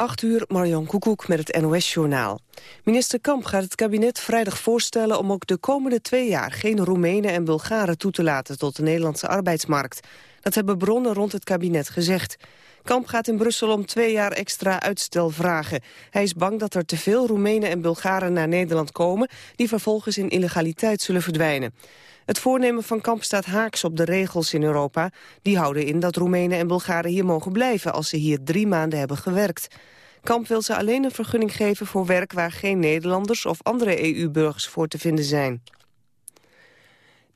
8 uur, Marion Koekoek met het NOS-journaal. Minister Kamp gaat het kabinet vrijdag voorstellen om ook de komende twee jaar geen Roemenen en Bulgaren toe te laten tot de Nederlandse arbeidsmarkt. Dat hebben bronnen rond het kabinet gezegd. Kamp gaat in Brussel om twee jaar extra uitstel vragen. Hij is bang dat er te veel Roemenen en Bulgaren naar Nederland komen... die vervolgens in illegaliteit zullen verdwijnen. Het voornemen van Kamp staat haaks op de regels in Europa. Die houden in dat Roemenen en Bulgaren hier mogen blijven... als ze hier drie maanden hebben gewerkt. Kamp wil ze alleen een vergunning geven voor werk... waar geen Nederlanders of andere EU-burgers voor te vinden zijn.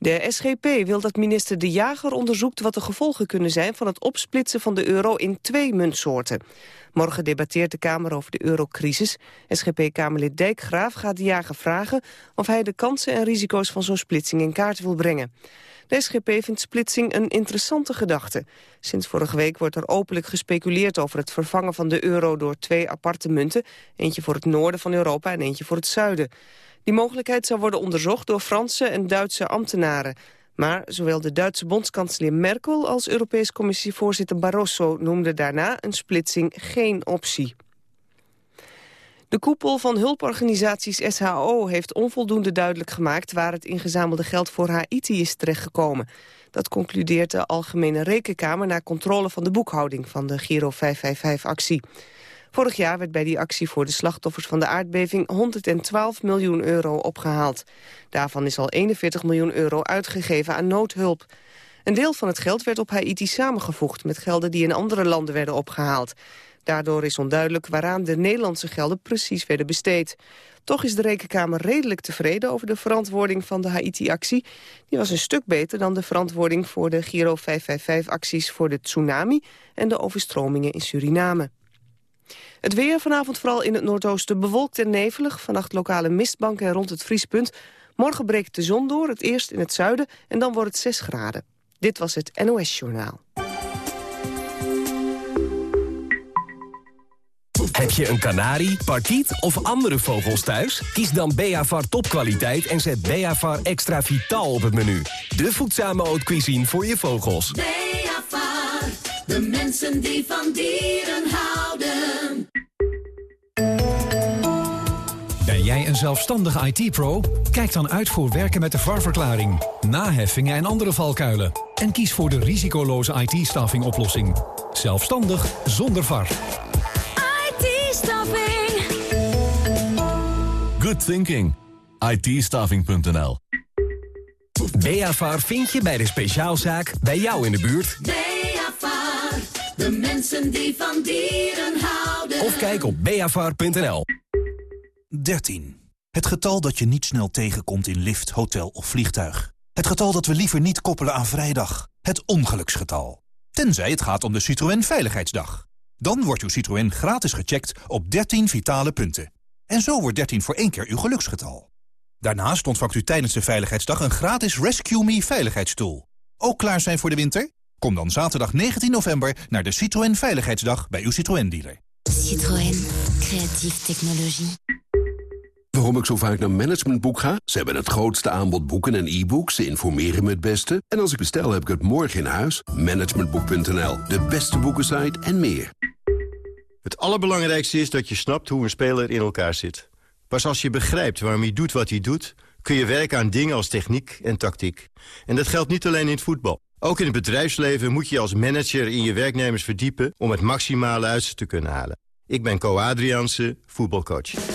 De SGP wil dat minister De Jager onderzoekt wat de gevolgen kunnen zijn van het opsplitsen van de euro in twee muntsoorten. Morgen debatteert de Kamer over de eurocrisis. SGP-Kamerlid Dijkgraaf gaat De Jager vragen of hij de kansen en risico's van zo'n splitsing in kaart wil brengen. De SGP vindt splitsing een interessante gedachte. Sinds vorige week wordt er openlijk gespeculeerd over het vervangen van de euro door twee aparte munten. Eentje voor het noorden van Europa en eentje voor het zuiden. Die mogelijkheid zou worden onderzocht door Franse en Duitse ambtenaren. Maar zowel de Duitse bondskanselier Merkel als Europees Commissievoorzitter Barroso noemden daarna een splitsing geen optie. De koepel van hulporganisaties SHO heeft onvoldoende duidelijk gemaakt waar het ingezamelde geld voor Haiti is terechtgekomen. Dat concludeert de Algemene Rekenkamer na controle van de boekhouding van de Giro 555-actie. Vorig jaar werd bij die actie voor de slachtoffers van de aardbeving 112 miljoen euro opgehaald. Daarvan is al 41 miljoen euro uitgegeven aan noodhulp. Een deel van het geld werd op Haiti samengevoegd met gelden die in andere landen werden opgehaald. Daardoor is onduidelijk waaraan de Nederlandse gelden precies werden besteed. Toch is de Rekenkamer redelijk tevreden over de verantwoording van de Haiti-actie. Die was een stuk beter dan de verantwoording voor de Giro 555-acties voor de tsunami en de overstromingen in Suriname. Het weer vanavond vooral in het noordoosten bewolkt en nevelig. Vannacht lokale mistbanken rond het vriespunt. Morgen breekt de zon door, het eerst in het zuiden en dan wordt het 6 graden. Dit was het NOS Journaal. Heb je een kanarie, parkiet of andere vogels thuis? Kies dan Beavar topkwaliteit en zet Beavar extra vitaal op het menu. De voedzame haute cuisine voor je vogels. Beavar, de mensen die van dieren houden. Ben jij een zelfstandige IT-pro? Kijk dan uit voor werken met de VAR-verklaring, naheffingen en andere valkuilen. En kies voor de risicoloze IT-staffing oplossing. Zelfstandig zonder VAR. IT-staffing. Good thinking. itstaffing.nl Beavar vind je bij de speciaalzaak bij jou in de buurt. Beavar, de mensen die van dieren houden. Of kijk op beavar.nl. 13. Het getal dat je niet snel tegenkomt in lift, hotel of vliegtuig. Het getal dat we liever niet koppelen aan vrijdag. Het ongeluksgetal. Tenzij het gaat om de Citroën Veiligheidsdag. Dan wordt uw Citroën gratis gecheckt op 13 vitale punten. En zo wordt 13 voor één keer uw geluksgetal. Daarnaast ontvangt u tijdens de Veiligheidsdag een gratis Rescue Me veiligheidsstoel. Ook klaar zijn voor de winter? Kom dan zaterdag 19 november naar de Citroën Veiligheidsdag bij uw Citroën-dealer. Citroën. Creatieve technologie. Waarom ik zo vaak naar Managementboek ga? Ze hebben het grootste aanbod boeken en e-books. Ze informeren me het beste. En als ik bestel, heb ik het morgen in huis. Managementboek.nl, de beste boekensite en meer. Het allerbelangrijkste is dat je snapt hoe een speler in elkaar zit. Pas als je begrijpt waarom hij doet wat hij doet... kun je werken aan dingen als techniek en tactiek. En dat geldt niet alleen in het voetbal. Ook in het bedrijfsleven moet je als manager in je werknemers verdiepen... om het maximale uit ze te kunnen halen. Ik ben Co Adriaanse, voetbalcoach.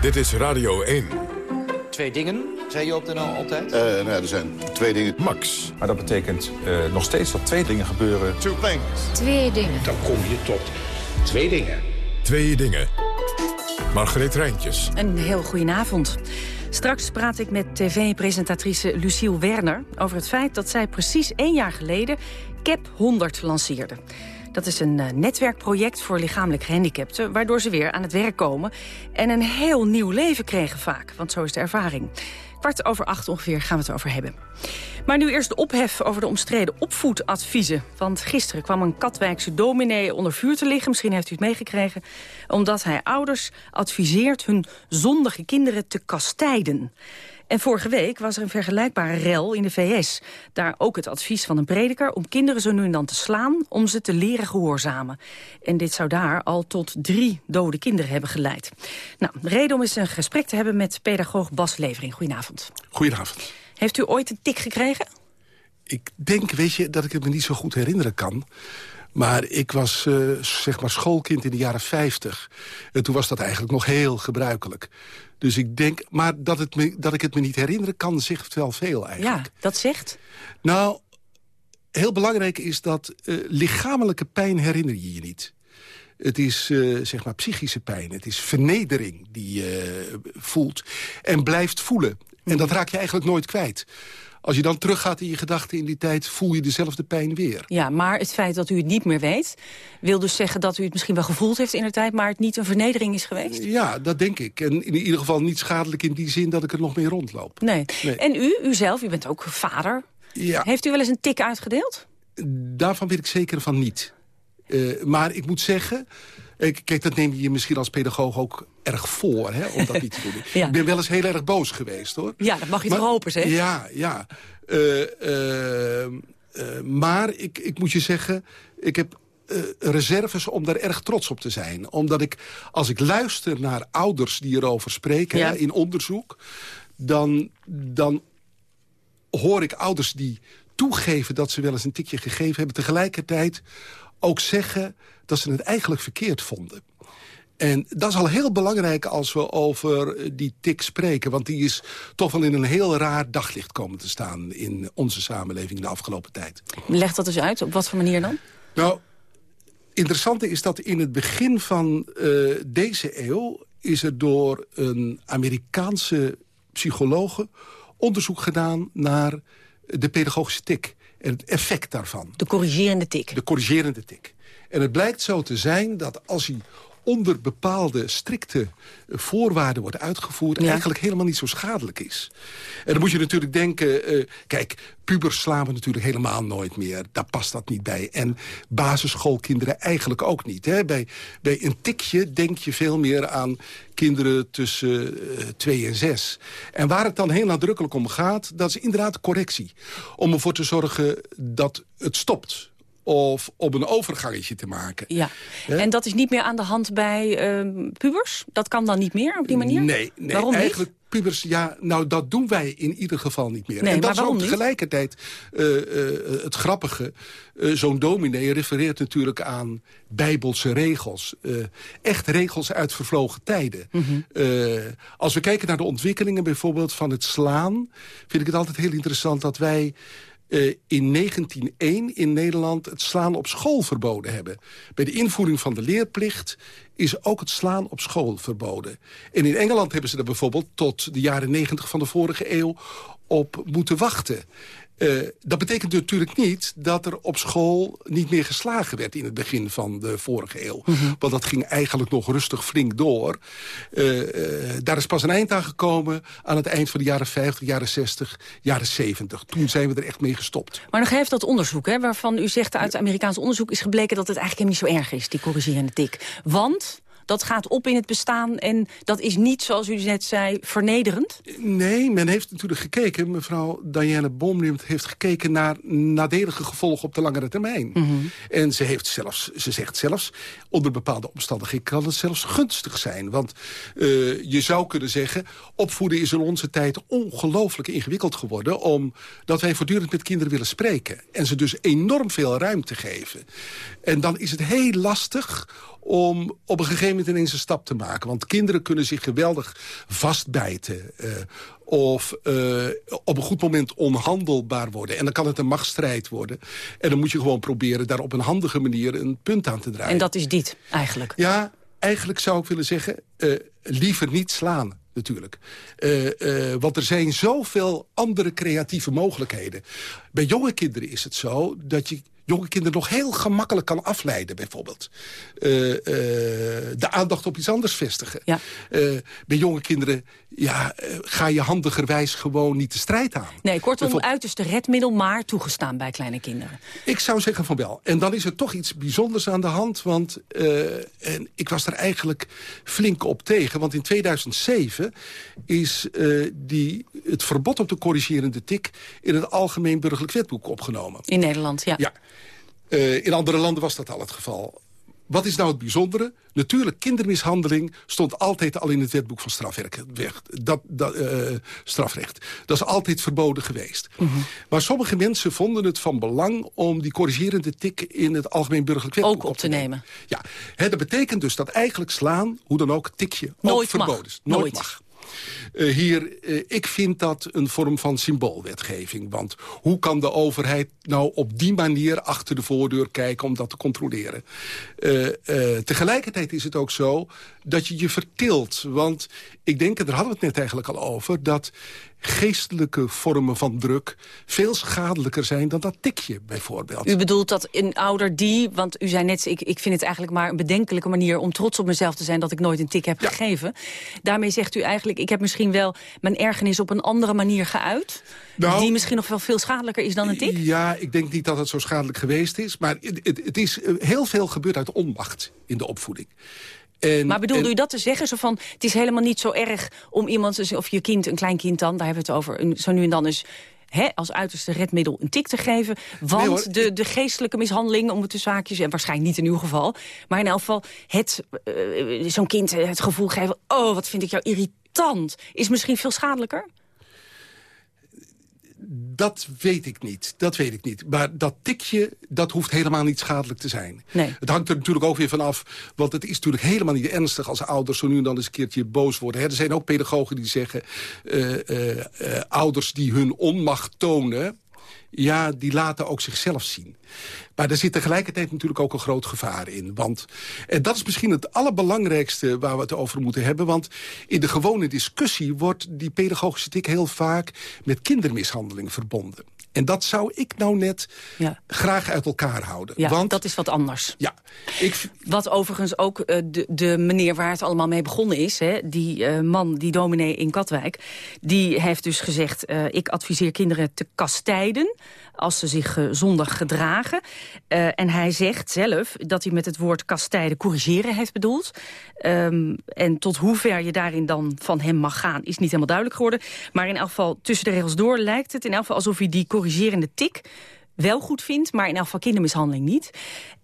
Dit is Radio 1. Twee dingen, zei je op de NL altijd? Uh, nou ja, er zijn twee dingen. Max. Maar dat betekent uh, nog steeds dat twee dingen gebeuren. Two things. Twee dingen. Dan kom je tot twee dingen. Twee dingen. Margreet Rijntjes. Een heel goedenavond. Straks praat ik met tv-presentatrice Luciel Werner... over het feit dat zij precies één jaar geleden CAP 100 lanceerde. Dat is een uh, netwerkproject voor lichamelijk gehandicapten... waardoor ze weer aan het werk komen en een heel nieuw leven kregen vaak. Want zo is de ervaring. Kwart over acht ongeveer gaan we het over hebben. Maar nu eerst de ophef over de omstreden opvoedadviezen. Want gisteren kwam een Katwijkse dominee onder vuur te liggen. Misschien heeft u het meegekregen. Omdat hij ouders adviseert hun zondige kinderen te kastijden. En vorige week was er een vergelijkbare rel in de VS. Daar ook het advies van een prediker om kinderen zo nu en dan te slaan... om ze te leren gehoorzamen. En dit zou daar al tot drie dode kinderen hebben geleid. Nou, de reden om eens een gesprek te hebben met pedagoog Bas Levering. Goedenavond. Goedenavond. Heeft u ooit een tik gekregen? Ik denk, weet je, dat ik het me niet zo goed herinneren kan. Maar ik was uh, zeg maar schoolkind in de jaren 50. En toen was dat eigenlijk nog heel gebruikelijk. Dus ik denk, maar dat, het me, dat ik het me niet herinneren kan, zegt wel veel eigenlijk. Ja, dat zegt? Nou, heel belangrijk is dat uh, lichamelijke pijn herinner je je niet. Het is uh, zeg maar psychische pijn. Het is vernedering die je voelt en blijft voelen. En dat raak je eigenlijk nooit kwijt. Als je dan teruggaat in je gedachten in die tijd... voel je dezelfde pijn weer. Ja, maar het feit dat u het niet meer weet... wil dus zeggen dat u het misschien wel gevoeld heeft in de tijd... maar het niet een vernedering is geweest? Ja, dat denk ik. En in ieder geval niet schadelijk in die zin dat ik er nog mee rondloop. Nee. nee. En u, u zelf, u bent ook vader. Ja. Heeft u wel eens een tik uitgedeeld? Daarvan weet ik zeker van niet. Uh, maar ik moet zeggen... Kijk, dat neem je je misschien als pedagoog ook erg voor, hè, om dat niet te doen. ja. Ik ben wel eens heel erg boos geweest, hoor. Ja, dat mag je maar, toch hopen, zeg? Ja, ja. Uh, uh, uh, maar ik, ik moet je zeggen, ik heb reserves om daar erg trots op te zijn. Omdat ik, als ik luister naar ouders die erover spreken ja. hè, in onderzoek... Dan, dan hoor ik ouders die toegeven dat ze wel eens een tikje gegeven hebben... tegelijkertijd ook zeggen dat ze het eigenlijk verkeerd vonden. En dat is al heel belangrijk als we over die tik spreken. Want die is toch wel in een heel raar daglicht komen te staan... in onze samenleving de afgelopen tijd. Leg dat eens uit. Op wat voor manier dan? Nou, interessante is dat in het begin van uh, deze eeuw... is er door een Amerikaanse psychologe onderzoek gedaan naar de pedagogische tik. En het effect daarvan. De corrigerende tik. De corrigerende tik. En het blijkt zo te zijn dat als hij onder bepaalde strikte voorwaarden wordt uitgevoerd... Ja. eigenlijk helemaal niet zo schadelijk is. En dan moet je natuurlijk denken... Uh, kijk, pubers slaan we natuurlijk helemaal nooit meer. Daar past dat niet bij. En basisschoolkinderen eigenlijk ook niet. Hè? Bij, bij een tikje denk je veel meer aan kinderen tussen uh, twee en zes. En waar het dan heel nadrukkelijk om gaat... dat is inderdaad correctie. Om ervoor te zorgen dat het stopt of op een overgangetje te maken. Ja, en dat is niet meer aan de hand bij uh, pubers? Dat kan dan niet meer op die manier? Nee, nee Waarom eigenlijk niet? pubers, ja, nou dat doen wij in ieder geval niet meer. Nee, en dat maar is ook tegelijkertijd uh, uh, het grappige. Uh, Zo'n dominee refereert natuurlijk aan bijbelse regels. echt regels uit vervlogen tijden. Mm -hmm. als we kijken naar de ontwikkelingen bijvoorbeeld van het slaan... vind ik het altijd heel interessant dat wij uh, in 1901 in Nederland het slaan op school verboden hebben. Bij de invoering van de leerplicht is ook het slaan op school verboden. En in Engeland hebben ze er bijvoorbeeld tot de jaren 90 van de vorige eeuw op moeten wachten. Uh, dat betekent natuurlijk niet dat er op school niet meer geslagen werd... in het begin van de vorige eeuw. Mm -hmm. Want dat ging eigenlijk nog rustig flink door. Uh, uh, daar is pas een eind aan gekomen aan het eind van de jaren 50, jaren 60, jaren 70. Toen zijn we er echt mee gestopt. Maar nog even dat onderzoek, hè, waarvan u zegt... uit Amerikaans onderzoek is gebleken dat het eigenlijk helemaal niet zo erg is... die corrigerende tik. Want dat gaat op in het bestaan en dat is niet, zoals u net zei, vernederend? Nee, men heeft natuurlijk gekeken, mevrouw Diane Bomlimt heeft gekeken naar nadelige gevolgen op de langere termijn. Mm -hmm. En ze, heeft zelfs, ze zegt zelfs, onder bepaalde omstandigheden kan het zelfs gunstig zijn. Want uh, je zou kunnen zeggen, opvoeden is in onze tijd ongelooflijk ingewikkeld geworden, omdat wij voortdurend met kinderen willen spreken. En ze dus enorm veel ruimte geven. En dan is het heel lastig om op een gegeven moment ineens een stap te maken. Want kinderen kunnen zich geweldig vastbijten. Uh, of uh, op een goed moment onhandelbaar worden. En dan kan het een machtsstrijd worden. En dan moet je gewoon proberen daar op een handige manier een punt aan te draaien. En dat is dit eigenlijk? Ja, eigenlijk zou ik willen zeggen, uh, liever niet slaan natuurlijk. Uh, uh, want er zijn zoveel andere creatieve mogelijkheden. Bij jonge kinderen is het zo dat je jonge kinderen nog heel gemakkelijk kan afleiden, bijvoorbeeld. Uh, uh, de aandacht op iets anders vestigen. Ja. Uh, bij jonge kinderen ja, ga je handigerwijs gewoon niet de strijd aan. Nee, kortom, uiterste redmiddel, maar toegestaan bij kleine kinderen. Ik zou zeggen van wel. En dan is er toch iets bijzonders aan de hand. Want en ik was er eigenlijk flink op tegen. Want in 2007 is die, het verbod op de corrigerende tik... in het Algemeen Burgerlijk Wetboek opgenomen. In Nederland, ja. Ja. Uh, in andere landen was dat al het geval. Wat is nou het bijzondere? Natuurlijk, kindermishandeling stond altijd al in het wetboek van strafrecht. Dat, dat, uh, strafrecht. dat is altijd verboden geweest. Mhm. Mm -hmm. Maar sommige mensen vonden het van belang... om die corrigerende tik in het Algemeen Burgerlijk Wetboek ook op te nemen. nemen. Ja, dat betekent dus dat eigenlijk slaan, hoe dan ook, tikje Nooit ook verboden is. Nooit, Nooit. mag. Uh, hier, uh, ik vind dat een vorm van symboolwetgeving. Want hoe kan de overheid nou op die manier achter de voordeur kijken om dat te controleren? Uh, tegelijkertijd is het ook zo dat je je vertilt. Want ik denk, en daar hadden we het net eigenlijk al over... dat geestelijke vormen van druk veel schadelijker zijn dan dat tikje bijvoorbeeld. U bedoelt dat een ouder die, want u zei net... Ik, ik vind het eigenlijk maar een bedenkelijke manier om trots op mezelf te zijn... dat ik nooit een tik heb ja. gegeven. Daarmee zegt u eigenlijk, ik heb misschien wel mijn ergernis op een andere manier geuit... Nou, die misschien nog wel veel schadelijker is dan een tik? Ja, ik denk niet dat het zo schadelijk geweest is. Maar het, het, het is heel veel gebeurd uit onmacht in de opvoeding. En, maar bedoelde en, u dat te zeggen? Zo van, het is helemaal niet zo erg om iemand, of je kind, een klein kind dan... daar hebben we het over, zo nu en dan is Hè, als uiterste redmiddel een tik te geven. Want nee hoor, de, de geestelijke mishandeling, om het tussen haakjes... en waarschijnlijk niet in uw geval... maar in elk geval het uh, zo'n kind het gevoel geven... oh, wat vind ik jou irritant, is misschien veel schadelijker? Dat weet ik niet. Dat weet ik niet. Maar dat tikje, dat hoeft helemaal niet schadelijk te zijn. Nee. Het hangt er natuurlijk ook weer vanaf. Want het is natuurlijk helemaal niet ernstig als ouders zo nu en dan eens een keertje boos worden. Hè. Er zijn ook pedagogen die zeggen... Uh, uh, uh, ouders die hun onmacht tonen... ja, die laten ook zichzelf zien. Maar er zit tegelijkertijd natuurlijk ook een groot gevaar in. Want, en dat is misschien het allerbelangrijkste waar we het over moeten hebben. Want in de gewone discussie wordt die pedagogische tik heel vaak met kindermishandeling verbonden. En dat zou ik nou net ja. graag uit elkaar houden. Ja, Want, dat is wat anders. Ja, ik, wat overigens ook uh, de, de meneer waar het allemaal mee begonnen is... Hè, die uh, man, die dominee in Katwijk... die heeft dus gezegd... Uh, ik adviseer kinderen te kastijden als ze zich uh, zondig gedragen. Uh, en hij zegt zelf dat hij met het woord kastijden corrigeren heeft bedoeld. Um, en tot hoever je daarin dan van hem mag gaan is niet helemaal duidelijk geworden. Maar in elk geval tussen de regels door lijkt het in elk geval alsof hij die corrigerende tik wel goed vindt, maar in elk geval kindermishandeling niet.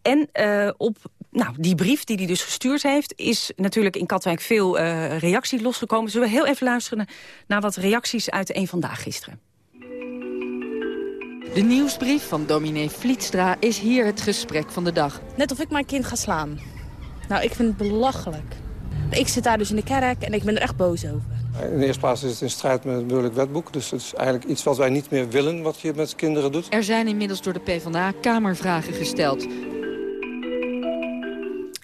En uh, op nou, die brief die hij dus gestuurd heeft... is natuurlijk in Katwijk veel uh, reactie losgekomen. Zullen we heel even luisteren naar wat reacties uit een Vandaag gisteren. De nieuwsbrief van dominee Vlietstra is hier het gesprek van de dag. Net of ik mijn kind ga slaan. Nou, ik vind het belachelijk. Ik zit daar dus in de kerk en ik ben er echt boos over. In de eerste plaats is het in strijd met het burgerlijk wetboek. Dus het is eigenlijk iets wat wij niet meer willen, wat je met kinderen doet. Er zijn inmiddels door de PvdA kamervragen gesteld.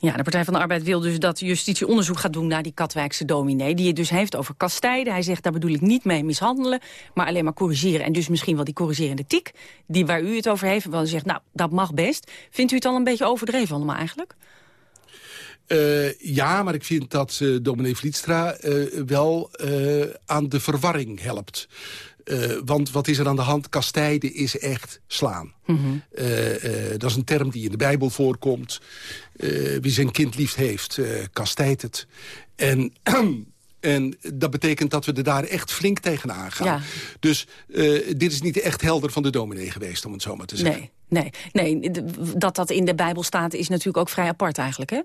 Ja, de Partij van de Arbeid wil dus dat justitie onderzoek gaat doen naar die Katwijkse dominee. Die het dus heeft over kastijden. Hij zegt, daar bedoel ik niet mee mishandelen, maar alleen maar corrigeren. En dus misschien wel die corrigerende tik, die waar u het over heeft. Wel zegt, nou, dat mag best. Vindt u het al een beetje overdreven allemaal eigenlijk? Uh, ja, maar ik vind dat uh, dominee Vlietstra uh, wel aan de verwarring helpt. Uh, want wat is er aan de hand? Kastijden is echt slaan. Mhm. Mm -hmm. uh, uh, dat is een term die in de Bijbel voorkomt. wie zijn kind lief heeft, kastijdt het. En... En dat betekent dat we er daar echt flink tegenaan gaan. Ja. Dus dit is niet echt helder van de dominee geweest, om het zo maar te zeggen. Nee, nee, nee. Dat dat in de Bijbel staat is natuurlijk ook vrij apart eigenlijk, hè?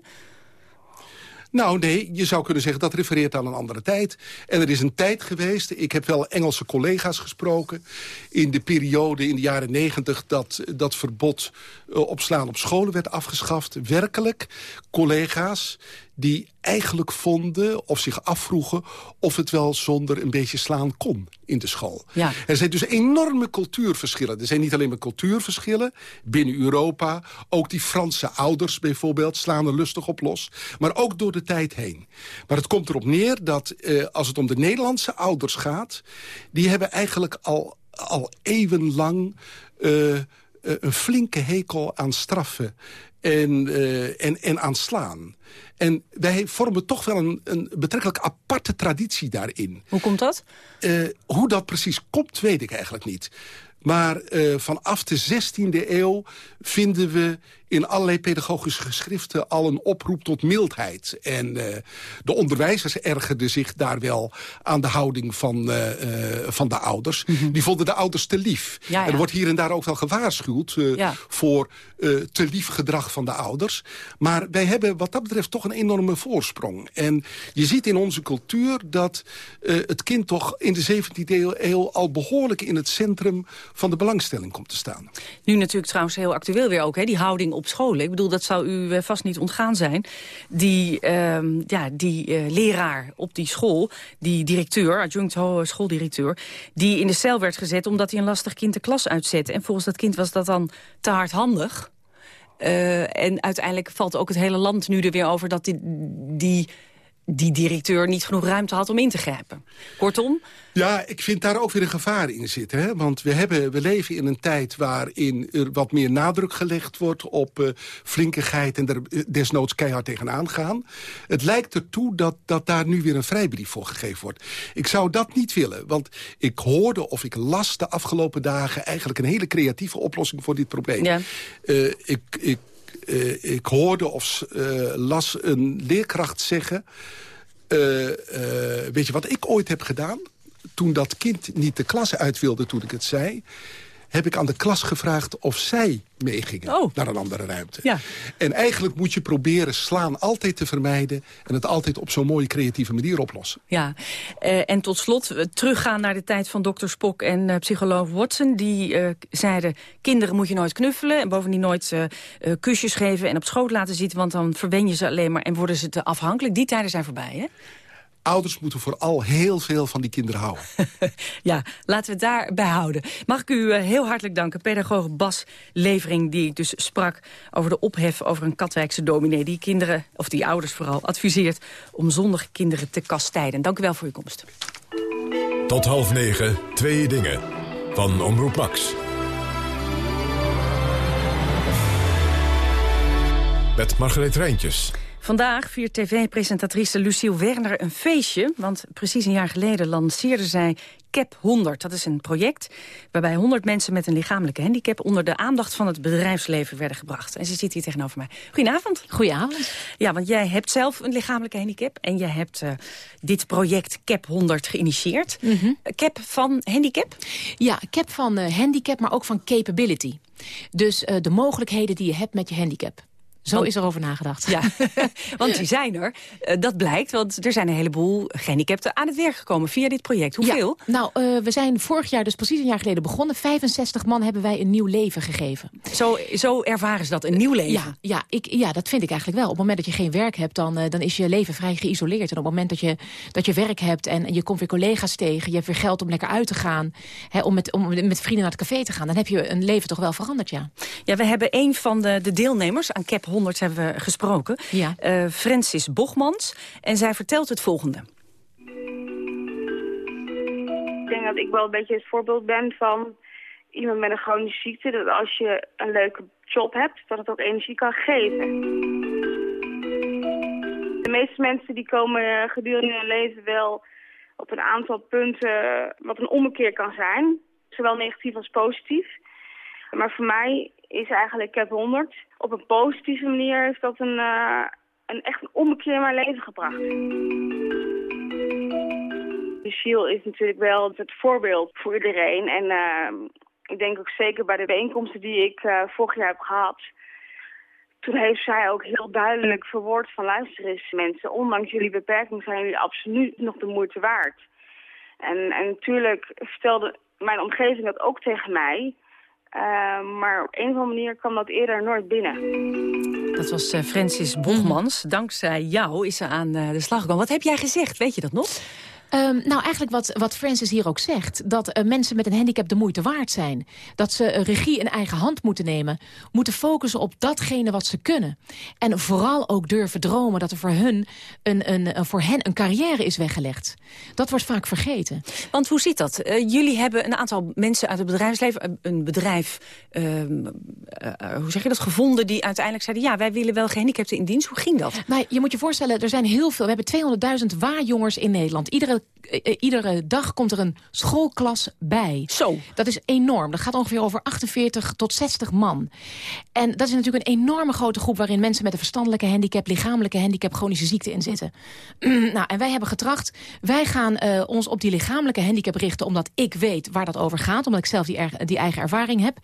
Nou, nee, je zou kunnen zeggen dat refereert aan een andere tijd. En er is een tijd geweest, ik heb wel Engelse collega's gesproken... in de periode in de jaren negentig dat dat verbod uh, op slaan op scholen werd afgeschaft. Werkelijk collega's die eigenlijk vonden of zich afvroegen... of het wel zonder een beetje slaan kon in de school. Ja. Er zijn dus enorme cultuurverschillen. Er zijn niet alleen maar cultuurverschillen binnen Europa. Ook die Franse ouders bijvoorbeeld slaan er lustig op los. Maar ook door de tijd heen. Maar het komt erop neer dat eh, als het om de Nederlandse ouders gaat... die hebben eigenlijk al al eeuwenlang uh, een flinke hekel aan straffen en, uh, en, en aan slaan. En wij vormen toch wel een, een betrekkelijk aparte traditie daarin. Hoe komt dat? Uh, hoe dat precies komt, weet ik eigenlijk niet. Maar uh, vanaf de 16e eeuw vinden we in allerlei pedagogische geschriften al een oproep tot mildheid. En uh, de onderwijzers ergerden zich daar wel aan de houding van, uh, van de ouders. Mm -hmm. Die vonden de ouders te lief. Ja, ja. En er wordt hier en daar ook wel gewaarschuwd ja. voor te lief gedrag van de ouders. Maar wij hebben wat dat betreft toch een enorme voorsprong. En je ziet in onze cultuur dat het kind toch in de 17e eeuw al behoorlijk in het centrum van de belangstelling komt te staan. Nu natuurlijk trouwens heel actueel weer ook, hè, die houding op scholen. Ik bedoel, dat zou u vast niet ontgaan zijn. Die, uh, ja, die uh, leraar op die school, die directeur, adjunct schooldirecteur... die in de cel werd gezet omdat hij een lastig kind de klas uitzette. En volgens dat kind was dat dan te hardhandig. Uh, en uiteindelijk valt ook het hele land nu er weer over... dat die, die die directeur niet genoeg ruimte had om in te grijpen. Kortom? Ja, ik vind daar ook weer een gevaar in zitten. Hè? Want we, hebben, we leven in een tijd waarin er wat meer nadruk gelegd wordt... op uh, flinkigheid en er desnoods keihard tegenaan gaan. Het lijkt ertoe dat, dat daar nu weer een vrijbrief voor gegeven wordt. Ik zou dat niet willen, want ik hoorde of ik las de afgelopen dagen... eigenlijk een hele creatieve oplossing voor dit probleem. Ja. Uh, ik, ik uh, ik hoorde of uh, las een leerkracht zeggen... Uh, weet je wat ik ooit heb gedaan? Toen dat kind niet de klas uit wilde toen ik het zei heb ik aan de klas gevraagd of zij meegingen oh. naar een andere ruimte. Ja. En eigenlijk moet je proberen slaan altijd te vermijden... en het altijd op zo'n mooie creatieve manier oplossen. Ja, uh, en tot slot teruggaan naar de tijd van dokter Spock en uh, psycholoog Watson. Die uh, zeiden, kinderen moet je nooit knuffelen... en bovendien nooit kusjes geven en op schoot laten zitten... want dan verwen je ze alleen maar en worden ze te afhankelijk. Die tijden zijn voorbij, hè? Ouders moeten vooral heel veel van die kinderen houden. ja, laten we het daarbij houden. Mag ik u uh, heel hartelijk danken, pedagoog Bas Levering... die dus sprak over de ophef over een Katwijkse dominee... die kinderen, of die ouders vooral, adviseert om zondige kinderen te kastijden. Dank u wel voor uw komst. Tot half negen, twee dingen. Van Omroep Max. Met Margreet Rijntjes. Vandaag viert tv-presentatrice Luciel Werner een feestje. Want precies een jaar geleden lanceerde zij CAP 100. Dat is een project waarbij 100 mensen met een lichamelijke handicap... onder de aandacht van het bedrijfsleven werden gebracht. En ze zit hier tegenover mij. Goedenavond. Goedenavond. Ja, want jij hebt zelf een lichamelijke handicap... en jij hebt uh, dit project CAP 100 geïnitieerd. Mm -hmm. CAP van handicap? Ja, CAP van uh, handicap, maar ook van capability. Dus uh, de mogelijkheden die je hebt met je handicap. Zo is er over nagedacht. Ja, want die zijn er. Uh, dat blijkt, want er zijn een heleboel gehandicapten aan het werk gekomen via dit project. Hoeveel? Ja, nou, uh, we zijn vorig jaar, dus precies een jaar geleden begonnen. 65 man hebben wij een nieuw leven gegeven. Zo, zo ervaren ze dat, een nieuw leven? Ja, ja, ik, ja, dat vind ik eigenlijk wel. Op het moment dat je geen werk hebt, dan, uh, dan is je leven vrij geïsoleerd. En op het moment dat je, dat je werk hebt en je komt weer collega's tegen... je hebt weer geld om lekker uit te gaan, hè, om, met, om met vrienden naar het café te gaan... dan heb je een leven toch wel veranderd, ja. Ja, we hebben een van de, de deelnemers aan CAP 100 hebben we gesproken. Ja. Uh, Francis Bochmans. En zij vertelt het volgende. Ik denk dat ik wel een beetje het voorbeeld ben van iemand met een chronische ziekte. Dat als je een leuke job hebt, dat het ook energie kan geven. De meeste mensen die komen gedurende hun leven wel op een aantal punten wat een ommekeer kan zijn. Zowel negatief als positief. Maar voor mij is eigenlijk CAP 100. Op een positieve manier heeft dat een, uh, een echt een ommekeer in mijn leven gebracht. Lucille is natuurlijk wel het voorbeeld voor iedereen. En uh, ik denk ook zeker bij de bijeenkomsten die ik uh, vorig jaar heb gehad... toen heeft zij ook heel duidelijk verwoord van... luister eens mensen, ondanks jullie beperking zijn jullie absoluut nog de moeite waard. En, en natuurlijk vertelde mijn omgeving dat ook tegen mij... Uh, maar op een of andere manier kwam dat eerder nooit binnen. Dat was uh, Francis Bogmans. Dankzij jou is ze aan uh, de slag gekomen. Wat heb jij gezegd? Weet je dat nog? Ehm, nou, eigenlijk wat, wat Francis hier ook zegt... dat eh, mensen met een handicap de moeite waard zijn. Dat ze uh, regie in eigen hand moeten nemen. Moeten focussen op datgene wat ze kunnen. En vooral ook durven dromen dat er voor, hun een, een, voor hen een carrière is weggelegd. Dat wordt vaak vergeten. Want hoe zit dat? Uh, jullie hebben een aantal mensen uit het bedrijfsleven... een bedrijf, ehm, hoe zeg je dat, gevonden... die uiteindelijk zeiden... ja, wij willen wel gehandicapten in dienst. Hoe ging dat? Nou, je moet je voorstellen, er zijn heel veel... we hebben 200.000 waarjongers in Nederland. Iedere iedere, iedere dag komt er een schoolklas bij. Zo. Dat is enorm. Dat gaat ongeveer over 48 tot 60 man. En dat is natuurlijk een enorme grote groep... waarin mensen met een verstandelijke handicap, lichamelijke handicap... chronische ziekte in zitten. nou, en wij hebben getracht, wij gaan uh, ons op die lichamelijke handicap richten... omdat ik weet waar dat over gaat, omdat ik zelf die, er, die eigen ervaring heb.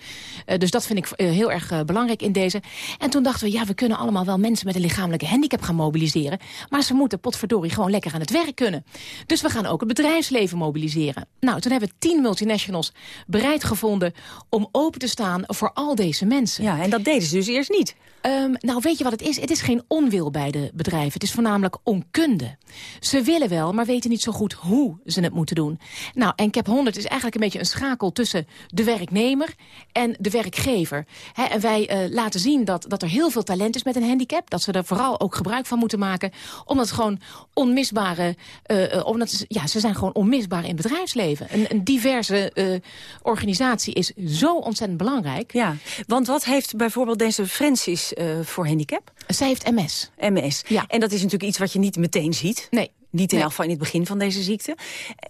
Uh, dus dat vind ik uh, heel erg belangrijk in deze. En toen dachten we, ja, we kunnen allemaal wel mensen met een lichamelijke handicap gaan mobiliseren... maar ze moeten potverdorie gewoon lekker aan het werk kunnen. Dus we gaan ook het bedrijfsleven mobiliseren. Nou, toen hebben we tien multinationals bereid gevonden... om open te staan voor al deze mensen. Ja, en dat deden ze dus eerst niet. Um, nou, weet je wat het is? Het is geen onwil bij de bedrijven. Het is voornamelijk onkunde. Ze willen wel, maar weten niet zo goed hoe ze het moeten doen. Nou, en CAP 100 is eigenlijk een beetje een schakel tussen de werknemer en de werkgever. He, en wij uh, laten zien dat, dat er heel veel talent is met een handicap. Dat ze er vooral ook gebruik van moeten maken. Omdat het gewoon onmisbare... Uh, omdat, ja, ze zijn gewoon onmisbaar in het bedrijfsleven. Een, een diverse uh, organisatie is zo ontzettend belangrijk. Ja, want wat heeft bijvoorbeeld deze Francis uh, voor handicap? Zij heeft MS. MS. Ja. En dat is natuurlijk iets wat je niet meteen ziet. Nee. Niet in elk geval in het begin van deze ziekte.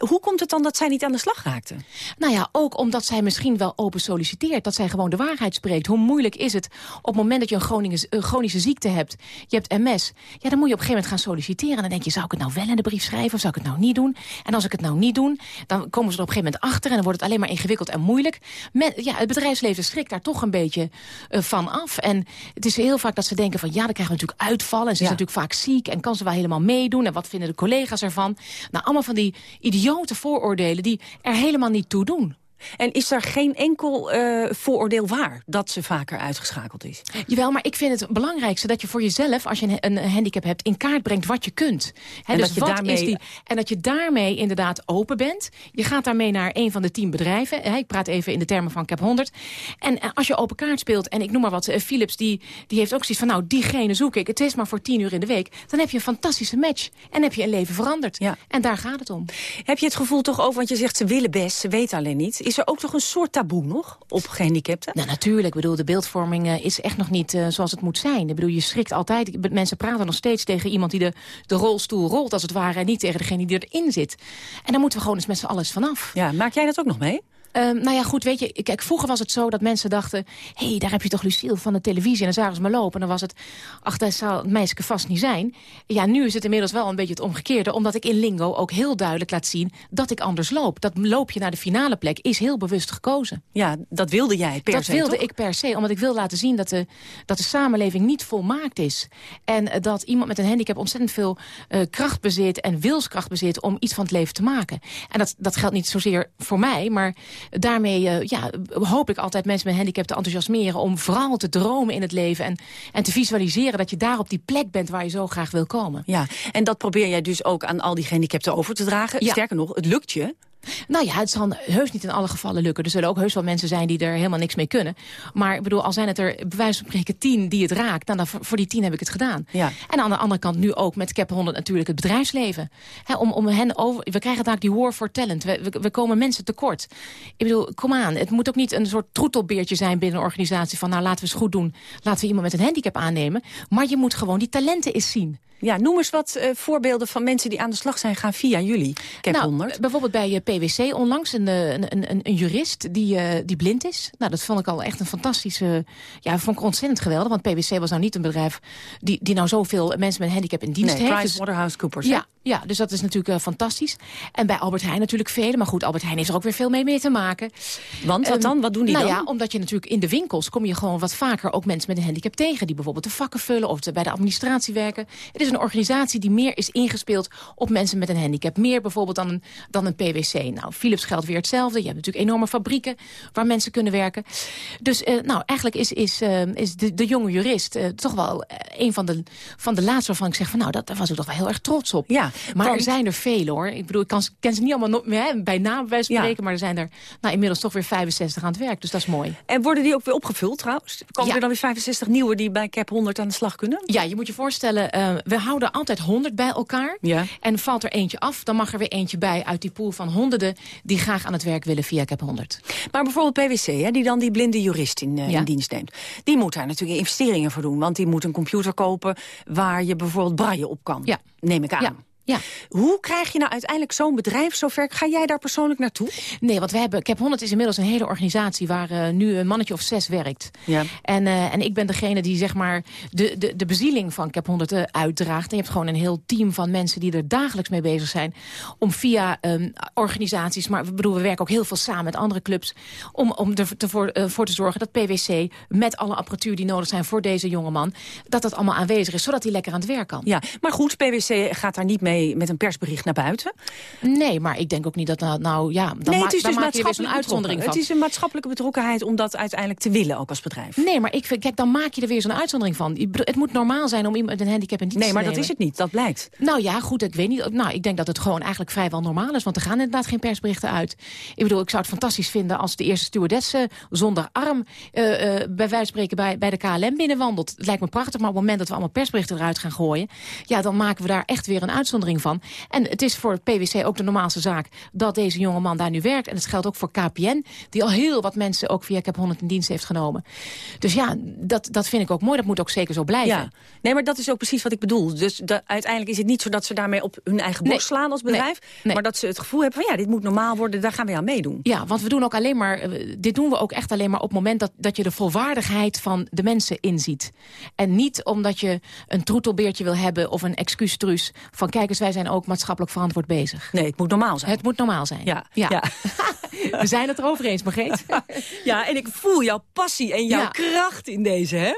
Hoe komt het dan dat zij niet aan de slag raakte? Nou ja, ook omdat zij misschien wel open solliciteert. Dat zij gewoon de waarheid spreekt. Hoe moeilijk is het op het moment dat je een chronische, uh, chronische ziekte hebt. Je hebt MS. Ja, dan moet je op een gegeven moment gaan solliciteren. En dan denk je, zou ik het nou wel in de brief schrijven of zou ik het nou niet doen? En als ik het nou niet doe, dan komen ze er op een gegeven moment achter. En dan wordt het alleen maar ingewikkeld en moeilijk. Men, ja, het bedrijfsleven schrikt daar toch een beetje uh, van af. En het is heel vaak dat ze denken van ja, dan krijgen we natuurlijk uitvallen. En ze ja. is natuurlijk vaak ziek en kan ze wel helemaal meedoen. En wat vinden de collega's? Collega's ervan. Nou, allemaal van die idiote vooroordelen die er helemaal niet toe doen. En is er geen enkel uh, vooroordeel waar dat ze vaker uitgeschakeld is? Jawel, maar ik vind het belangrijkste dat je voor jezelf, als je een, een handicap hebt, in kaart brengt wat je kunt. He, en, dus dat je wat daarmee... is die, en dat je daarmee inderdaad open bent. Je gaat daarmee naar een van de tien bedrijven. He, ik praat even in de termen van Cap 100. En als je open kaart speelt, en ik noem maar wat, uh, Philips, die, die heeft ook zoiets van, nou, diegene zoek ik. Het is maar voor tien uur in de week. Dan heb je een fantastische match. En heb je een leven veranderd. Ja. En daar gaat het om. Heb je het gevoel toch over, want je zegt ze willen best, ze weten alleen niet. Is er ook toch een soort taboe nog op gehandicapten? Nou, natuurlijk. Ik bedoel, de beeldvorming uh, is echt nog niet uh, zoals het moet zijn. Ik bedoel, je schrikt altijd. Mensen praten nog steeds tegen iemand die de, de rolstoel rolt, als het ware. En niet tegen degene die erin zit. En dan moeten we gewoon eens met z'n alles vanaf. Ja, maak jij dat ook nog mee? Um, nou ja, goed, weet je, kijk, vroeger was het zo dat mensen dachten... hé, hey, daar heb je toch Lucille van de televisie. En dan zagen ze me lopen en dan was het... ach, dat zal het meisje vast niet zijn. Ja, nu is het inmiddels wel een beetje het omgekeerde... omdat ik in Lingo ook heel duidelijk laat zien dat ik anders loop. Dat loopje naar de finale plek is heel bewust gekozen. Ja, dat wilde jij per dat se, Dat wilde toch? ik per se, omdat ik wil laten zien dat de, dat de samenleving niet volmaakt is. En uh, dat iemand met een handicap ontzettend veel uh, kracht bezit... en wilskracht bezit om iets van het leven te maken. En dat, dat geldt niet zozeer voor mij, maar daarmee... Uh, ja, hoop ik altijd mensen met handicap te enthousiasmeren... om vooral te dromen in het leven en, en te visualiseren... dat je daar op die plek bent waar je zo graag wil komen. Ja, en dat probeer jij dus ook aan al die gehandicapten over te dragen. Ja. Sterker nog, het lukt je. Nou ja, het zal heus niet in alle gevallen lukken. Er zullen ook heus wel mensen zijn die er helemaal niks mee kunnen. Maar ik bedoel, al zijn het er bij wijze van spreken tien die het raakt... dan, dan voor die tien heb ik het gedaan. Ja. En aan de andere kant nu ook met Cap 100 natuurlijk het bedrijfsleven. He, om, om hen over, we krijgen daar die war for talent. We, we, we, komen mensen tekort. Ik bedoel, kom aan. Het moet ook niet een soort troetelbeertje zijn binnen een organisatie... van nou, laten we eens goed doen. Laten we iemand met een handicap aannemen. Maar je moet gewoon die talenten eens zien. Ja, noem eens wat uh, voorbeelden van mensen die aan de slag zijn gaan via jullie, Cap nou, 100. Bijvoorbeeld bij uh, PwC onlangs, een, een, een, een jurist die, uh, die blind is. Nou, dat vond ik al echt een fantastische... Ja, vond ik ontzettend geweldig, want PwC was nou niet een bedrijf... die, die nou zoveel mensen met een handicap in dienst nee, heeft. PricewaterhouseCoopers, ja, ja, dus dat is natuurlijk fantastisch. En bij Albert Heijn natuurlijk vele. Maar goed, Albert Heijn heeft er ook weer veel mee, mee te maken. Want wat dan? Wat doen die nou dan? ja, omdat je natuurlijk in de winkels... kom je gewoon wat vaker ook mensen met een handicap tegen... die bijvoorbeeld de vakken vullen of bij de administratie werken. Het is een organisatie die meer is ingespeeld op mensen met een handicap. Meer bijvoorbeeld dan een, dan een PwC. Nou, Philips geldt weer hetzelfde. Je hebt natuurlijk enorme fabrieken waar mensen kunnen werken. Dus uh, nou, eigenlijk is, is, uh, is de, de jonge jurist toch wel een van de, van de laatste waarvan ik zeg... van nou, dat, daar was ik toch wel heel erg trots op. Ja, maar Want- er zijn er vele hoor. Ik bedoel, ik kan, ken ze niet allemaal hè, bij naam bij spreken... maar er zijn er nou, inmiddels toch weer 65 aan het werk. Dus dat is mooi. En worden die ook weer opgevuld trouwens? Komen Ja. er dan weer 65 nieuwe die bij Cap 100 aan de slag kunnen? Ja, je moet je voorstellen, eh, we houden altijd 100 bij elkaar. Ja. En valt er eentje af, dan mag er weer eentje bij uit die pool van honderden... die graag aan het werk willen via Cap 100. Maar bijvoorbeeld PwC, hè, die dan die blinde jurist in, eh, in dienst neemt. Die moet daar natuurlijk investeringen voor doen. Want die moet een computer kopen waar je bijvoorbeeld braille op kan. Ja. Neem ik aan. Ja. Ja. Hoe krijg je nou uiteindelijk zo'n bedrijf zover? Ga jij daar persoonlijk naartoe? Nee, want we hebben, Cap 100 is inmiddels een hele organisatie... waar eh, nu een mannetje of zes werkt. Ja. En, eh, en ik ben degene die zeg maar de, de, de bezieling van Cap 100 eh, uitdraagt. En je hebt gewoon een heel team van mensen die er dagelijks mee bezig zijn... om via ehm, organisaties, maar we, bedoel, we werken ook heel veel samen met andere clubs... om, om ervoor eh, voor te zorgen dat PwC met alle apparatuur die nodig zijn voor deze jongeman... dat dat allemaal aanwezig is, zodat hij lekker aan het werk kan. Ja, maar goed, PwC gaat daar niet mee met een persbericht naar buiten. Nee, maar ik denk ook niet dat nou, nou ja, dan, nee, het is dus maak je weer zo'n maatschappelijk uitzondering van. Het is een maatschappelijke betrokkenheid om dat uiteindelijk te willen, ook als bedrijf. Nee, maar ik vind, kijk, dan maak je er weer zo'n uitzondering van. Het moet normaal zijn om iemand met een handicap in dienst Nee, maar dat is het niet, dat blijkt. Nou ja, goed, ik weet niet. Nou, ik denk dat het gewoon eigenlijk vrijwel normaal is. Want er gaan inderdaad geen persberichten uit. Ik bedoel, ik zou het fantastisch vinden als de eerste stewardesse zonder arm... eh, eh, bij wijze van spreken bij, bij de KLM binnenwandelt. Het lijkt me prachtig, maar op het moment dat we allemaal persberichten eruit gaan gooien... ja, dan maken we daar echt weer een uitzondering van. En het is voor het PwC ook de normaalste zaak dat deze jonge man daar nu werkt. En het geldt ook voor KPN, die al heel wat mensen ook via Cap 100 in dienst heeft genomen. Dus ja, dat, dat vind ik ook mooi. Dat moet ook zeker zo blijven. Ja, nee, maar dat is ook precies wat ik bedoel. Dus da- uiteindelijk is het niet zo dat ze daarmee op hun eigen borst Nee. slaan als bedrijf. Nee. Nee. Maar dat ze het gevoel hebben van ja, dit moet normaal worden, daar gaan we aan meedoen. Ja, want we doen ook alleen maar, eh, dit doen we ook echt alleen maar op het moment dat, dat je de volwaardigheid van de mensen inziet. En niet omdat je een troetelbeertje wil hebben of een van kijk eens, wij zijn ook maatschappelijk verantwoord bezig. Nee, het moet normaal zijn. Het moet normaal zijn. Ja, ja. ja. we zijn het erover eens, Margreet. Ja, en ik voel jouw passie en jouw Ja. kracht in deze, hè?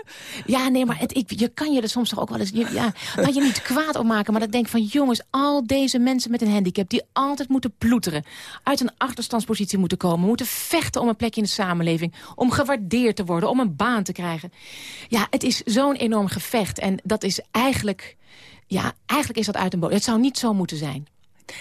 Ja, nee, maar het, ik, je kan je er soms toch ook wel eens... Je, ja, laat je niet kwaad op maken, maar dat denk van... jongens, al deze mensen met een handicap... die altijd moeten ploeteren, uit een achterstandspositie moeten komen... moeten vechten om een plekje in de samenleving... om gewaardeerd te worden, om een baan te krijgen. Ja, het is zo'n enorm gevecht. En dat is eigenlijk... Ja, eigenlijk is dat uit een boot. Het zou niet zo moeten zijn.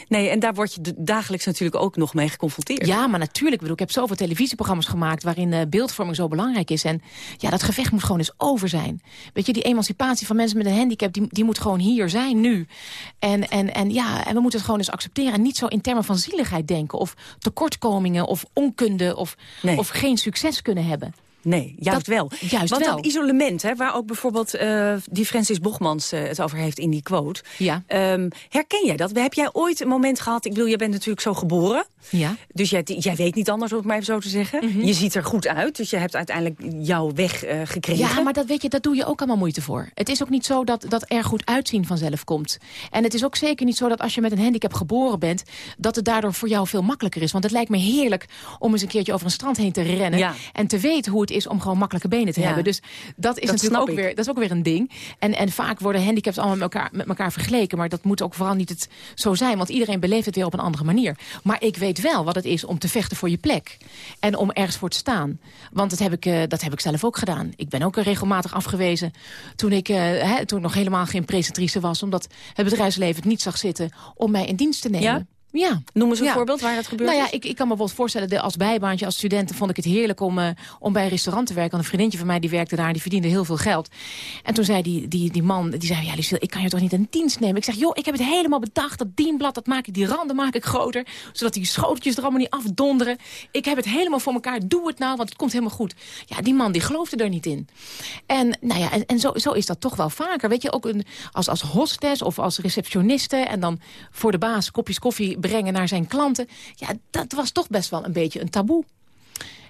Nee, en daar word je dagelijks natuurlijk ook nog mee geconfronteerd. Ja, maar natuurlijk. Ik, bedoel, ik heb zoveel televisieprogramma's gemaakt... waarin eh, beeldvorming zo belangrijk is. En ja, dat gevecht moet gewoon eens over zijn. Weet je, die emancipatie van mensen met een handicap... die, die moet gewoon hier zijn, nu. En, en, en ja, en we moeten het gewoon eens accepteren. En niet zo in termen van zieligheid denken... of tekortkomingen, of onkunde... of, Nee. of geen succes kunnen hebben. Nee, juist Dat- wel. juist Want wel. dat isolement, hè, waar ook bijvoorbeeld eh, die Francis Bochmans eh, het over heeft in die quote. Ja. Ehm, herken jij dat? Heb jij ooit een moment gehad, ik bedoel, jij bent natuurlijk zo geboren. Ja. Dus jij, jij weet niet anders, om het maar even zo te zeggen. Mhm. Je ziet er goed uit, dus je hebt uiteindelijk jouw weg eh, gekregen. Ja, maar dat weet je, dat doe je ook allemaal moeite voor. Het is ook niet zo dat, dat er goed uitzien vanzelf komt. En het is ook zeker niet zo dat als je met een handicap geboren bent... dat het daardoor voor jou veel makkelijker is. Want het lijkt me heerlijk om eens een keertje over een strand heen te rennen... Ja. en te weten hoe het is om gewoon makkelijke benen te Ja. hebben. Dus dat is Dat natuurlijk ook ik. weer, dat is ook weer een ding. En, en vaak worden handicaps allemaal met elkaar, met elkaar vergeleken. Maar dat moet ook vooral niet het zo zijn. Want iedereen beleeft het weer op een andere manier. Maar ik weet wel wat het is om te vechten voor je plek. En om ergens voor te staan. Want dat heb ik, eh, dat heb ik zelf ook gedaan. Ik ben ook regelmatig afgewezen toen ik, hè, toen ik nog helemaal geen presentatrice was. Omdat het bedrijfsleven het niet zag zitten om mij in dienst te nemen. Ja? Ja. Noem eens een Ja. voorbeeld waar dat gebeurt Nou ja, ik, ik kan me bijvoorbeeld voorstellen, de, als bijbaantje, als student... vond ik het heerlijk om, eh, om bij een restaurant te werken. Want een vriendinnetje van mij die werkte daar, die verdiende heel veel geld. En toen zei die, die, die man, die zei, ja Lucille, ik kan je toch niet in dienst nemen? Ik zeg, joh, ik heb het helemaal bedacht, dat dienblad, dat maak ik, die randen maak ik groter. Zodat die schoteltjes er allemaal niet afdonderen. Ik heb het helemaal voor elkaar, doe het nou, want het komt helemaal goed. Ja, die man die geloofde er niet in. En, nou ja, en, en zo, zo is dat toch wel vaker. Weet je, ook een, als, als hostess of als receptioniste... en dan voor de baas kopjes koffie brengen naar zijn klanten. Ja, dat was toch best wel een beetje een taboe.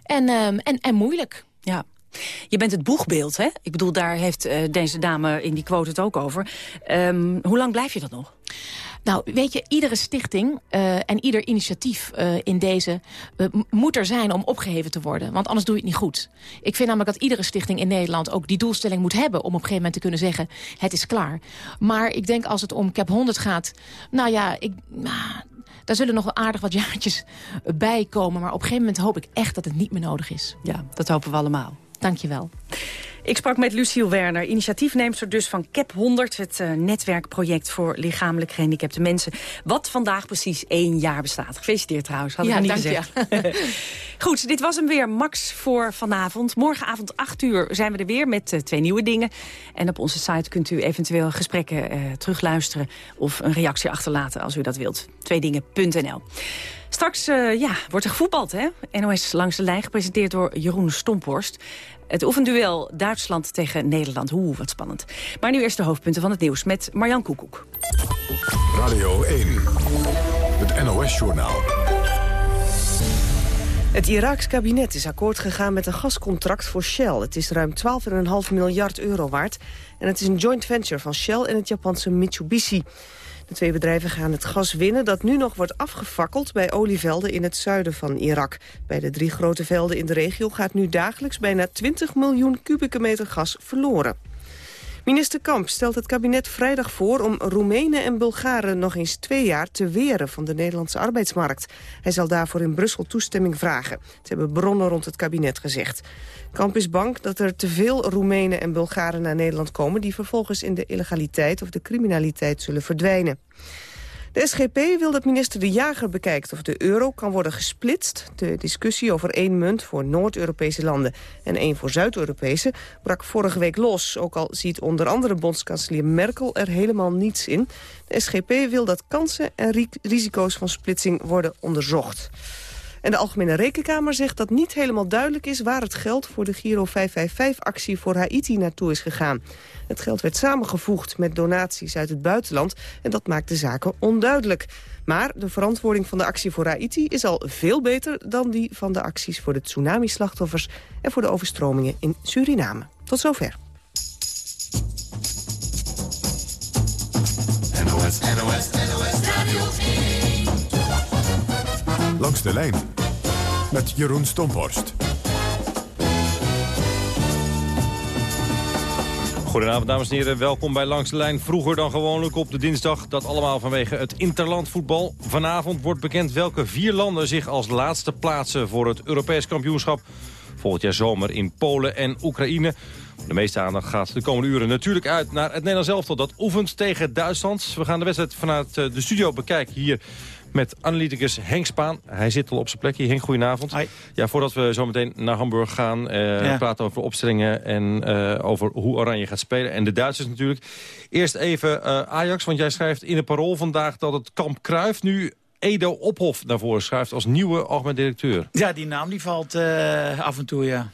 En, ehm, en, en moeilijk. Ja. Je bent het boegbeeld, hè? Ik bedoel, daar heeft eh, deze dame in die quote het ook over. Ehm, hoe lang blijf je dat nog? Nou, weet je, iedere stichting eh, en ieder initiatief eh, in deze eh, moet er zijn om opgeheven te worden. Want anders doe je het niet goed. Ik vind namelijk dat iedere stichting in Nederland ook die doelstelling moet hebben... om op een gegeven moment te kunnen zeggen, het is klaar. Maar ik denk als het om Cap 100 gaat, nou ja, ik... nou, daar zullen nog wel aardig wat jaartjes bij komen. Maar op een gegeven moment hoop ik echt dat het niet meer nodig is. Ja, dat hopen we allemaal. Dank je wel. Ik sprak met Luciel Werner, initiatiefneemster dus van CAP 100... het uh, netwerkproject voor lichamelijk gehandicapte mensen... wat vandaag precies één jaar bestaat. Gefeliciteerd trouwens, had ik ja, niet gezegd. Je. Goed, dit was hem weer, Max, voor vanavond. Morgenavond 8 uur zijn we er weer met uh, twee nieuwe dingen. En op onze site kunt u eventueel gesprekken uh, terugluisteren... of een reactie achterlaten als u dat wilt. Tweedingen.nl. Straks ja, wordt er gevoetbald, hè? NOS langs de lijn, gepresenteerd door Jeroen Stomphorst. Het oefenduel Duitsland tegen Nederland. Oeh, wat spannend. Maar nu eerst de hoofdpunten van het nieuws met Marjan Koekoek. Radio 1, het NOS-journaal. Het Iraaks kabinet is akkoord gegaan met een gascontract voor Shell. Het is ruim 12,5 miljard euro waard. En het is een joint venture van Shell en het Japanse Mitsubishi. De twee bedrijven gaan het gas winnen dat nu nog wordt afgefakkeld bij olievelden in het zuiden van Irak. Bij de drie grote velden in de regio gaat nu dagelijks bijna 20 miljoen kubieke meter gas verloren. Minister Kamp stelt het kabinet vrijdag voor om Roemenen en Bulgaren nog eens twee jaar te weren van de Nederlandse arbeidsmarkt. Hij zal daarvoor in Brussel toestemming vragen. Het hebben bronnen rond het kabinet gezegd. Kamp is bang dat er te veel Roemenen en Bulgaren naar Nederland komen... die vervolgens in de illegaliteit of de criminaliteit zullen verdwijnen. De SGP wil dat minister De Jager bekijkt of de euro kan worden gesplitst. De discussie over één munt voor Noord-Europese landen en één voor Zuid-Europese brak vorige week los. Ook al ziet onder andere bondskanselier Merkel er helemaal niets in. De SGP wil dat kansen en risico's van splitsing worden onderzocht. En de Algemene Rekenkamer zegt dat niet helemaal duidelijk is... waar het geld voor de Giro 555-actie voor Haiti naartoe is gegaan. Het geld werd samengevoegd met donaties uit het buitenland... en dat maakt de zaken onduidelijk. Maar de verantwoording van de actie voor Haiti is al veel beter... dan die van de acties voor de tsunami-slachtoffers... en voor de overstromingen in Suriname. Tot zover. NOS, NOS, NOS Langs de lijn met Jeroen Stomphorst. Goedenavond dames en heren, welkom bij Langs de Lijn. Vroeger dan gewoonlijk op de dinsdag, dat allemaal vanwege het interlandvoetbal. Vanavond wordt bekend welke vier landen zich als laatste plaatsen voor het Europees kampioenschap. Volgend jaar zomer in Polen en Oekraïne. De meeste aandacht gaat de komende uren natuurlijk uit naar het Nederlands elftal. Dat oefent tegen Duitsland. We gaan de wedstrijd vanuit eh, de studio bekijken hier met analyticus Henk Spaan. Hij zit al op zijn plekje. Henk, goedenavond. Hi. Ja, voordat we zo meteen naar Hamburg gaan, uh, praten over opstellingen en uh, over hoe Oranje gaat spelen. En de Duitsers natuurlijk. Eerst even uh, Ajax, want jij schrijft in het parool vandaag dat het kamp Kruif nu Edo Ophof naar voren schuift als nieuwe algemeen directeur. Ja, die naam die valt af en toe, ja.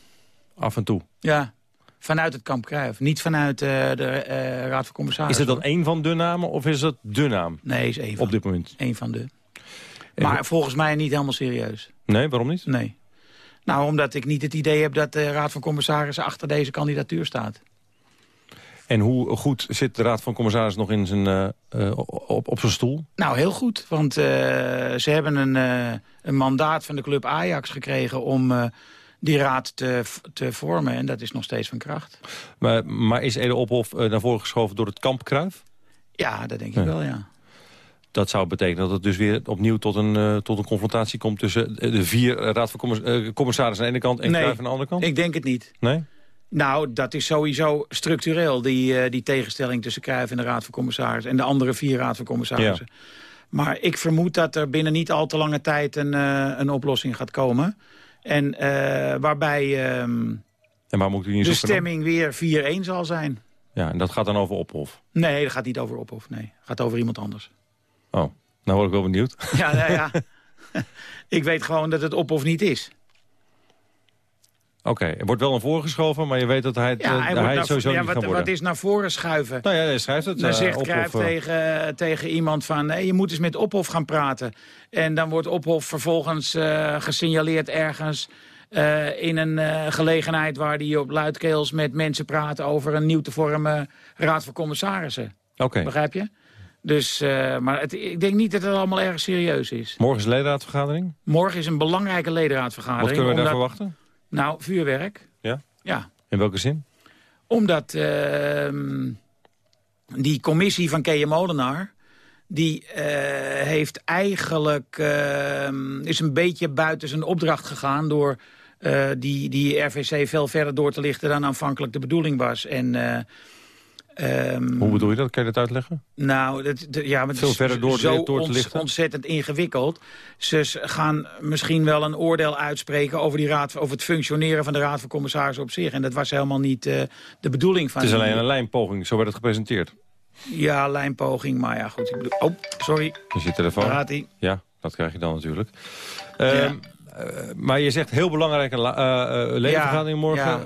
Af en toe? Ja. Vanuit het kamp Kruif, niet vanuit uh, de uh, Raad van Commissarissen. Is het dan één van de namen of is het de naam? Nee, is één van. Op dit moment? Eén van de. Maar volgens mij niet helemaal serieus. Nee, waarom niet? Nee. Nou, omdat ik niet het idee heb dat de Raad van Commissarissen achter deze kandidatuur staat. En hoe goed zit de Raad van Commissarissen nog in zijn, uh, uh, op, op zijn stoel? Nou, heel goed. Want uh, ze hebben een, een, mandaat van de club Ajax gekregen... om die raad te, te vormen. En dat is nog steeds van kracht. Maar, maar is Ede Ophof naar voren geschoven door het kamp Kruif? Ja, dat denk ik wel, ja dat zou betekenen dat het dus weer opnieuw tot een, uh, tot een confrontatie komt... tussen de vier raad van commiss uh, commissarissen aan de ene kant en nee, Cruijff aan de andere kant? ik denk het niet. Nee? Nou, dat is sowieso structureel, die, die tegenstelling tussen Cruijff en de raad van commissarissen... en de andere vier raad van commissarissen. Ja. Maar ik vermoed dat er binnen niet al te lange tijd een, een oplossing gaat komen. En waarbij um, en waar moet u niet de stemming weer 4-1 zal zijn. Ja, en dat gaat dan over Ophof? Nee, dat gaat niet over Ophof. Nee, het gaat over iemand anders. Oh, nou word ik wel benieuwd. Ja, nou ja. ik weet gewoon dat het op of niet is. Oké, okay, er wordt wel een voorgeschoven, maar je weet dat hij het, ja, hij, uh, hij het sowieso ja, niet wat, gaat worden. Wat is naar voren schuiven? Nou ja, hij schrijft het. Dan uh, zegt Cruijff uh... tegen, tegen iemand van... Hey, je moet eens met Ophof gaan praten. En dan wordt Ophof vervolgens gesignaleerd ergens... in een gelegenheid waar hij op luidkeels met mensen praat... over een nieuw te vormen raad van commissarissen. Okay. Begrijp je? Dus, uh, maar het, ik denk niet dat het allemaal erg serieus is. Morgen is ledenraadvergadering? Morgen is een belangrijke ledenraadvergadering. Wat kunnen we omdat, daar verwachten? Nou, vuurwerk. Ja? Ja. In welke zin? Omdat uh, die commissie van Kees Molenaar... die uh, heeft eigenlijk... is een beetje buiten zijn opdracht gegaan... door eh, die, die RVC veel verder door te lichten dan aanvankelijk de bedoeling was. En... eh, ehm, Hoe bedoel je dat? Kan je dat uitleggen? nou, dat, dat- ja, maar het Veel is verder door zo door te lichten? ontzettend ingewikkeld. Ze gaan misschien wel een oordeel uitspreken over, die raad, over het functioneren van de Raad van Commissarissen op zich. En dat was helemaal niet eh, de bedoeling van Het is alleen een lijnpoging, zo werd het gepresenteerd. Ja, lijnpoging, maar ja, goed. Ik bedoel, oh, sorry. Is je telefoon? Daar gaat. Ja, dat krijg je dan natuurlijk. Ehm, eh, maar je zegt heel belangrijke la- ledenvergadering morgen. ja.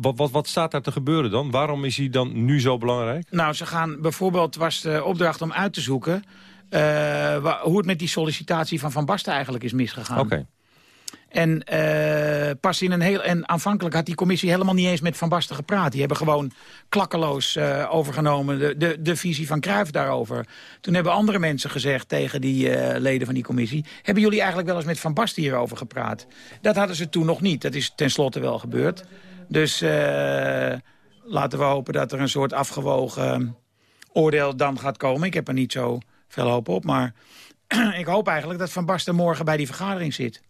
Wat, wat, wat staat daar te gebeuren dan? Waarom is hij dan nu zo belangrijk? Nou, ze gaan bijvoorbeeld, was de opdracht om uit te zoeken... eh, hoe het met die sollicitatie van Van Basten eigenlijk is misgegaan. Oké. En eh, pas in een heel. En aanvankelijk had die commissie helemaal niet eens met Van Basten gepraat. Die hebben gewoon klakkeloos eh, overgenomen de, de, de visie van Cruijff daarover. Toen hebben andere mensen gezegd tegen die leden van die commissie... hebben jullie eigenlijk wel eens met Van Basten hierover gepraat? Dat hadden ze toen nog niet. Dat is tenslotte wel gebeurd. Dus eh, laten we hopen dat er een soort afgewogen oordeel dan gaat komen. Ik heb er niet zo veel hoop op, maar ik hoop eigenlijk dat Van Basten morgen bij die vergadering zit.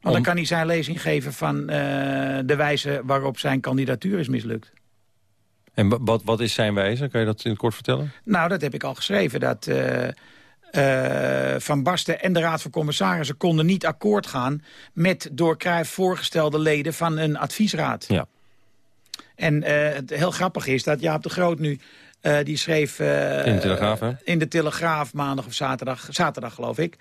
Want dan kan hij zijn lezing geven van eh, de wijze waarop zijn kandidatuur is mislukt. En wa- wat, wat is zijn wijze? Kan je dat in het kort vertellen? Nou, dat heb ik al geschreven. Dat eh, eh, Van Basten en de Raad van Commissarissen konden niet akkoord gaan... met door Cruijff voorgestelde leden van een adviesraad. Ja. En eh, het heel grappig is dat Jaap de Groot nu... eh, die schreef... In de Telegraaf, hè? in de Telegraaf maandag of zaterdag, zaterdag geloof ik...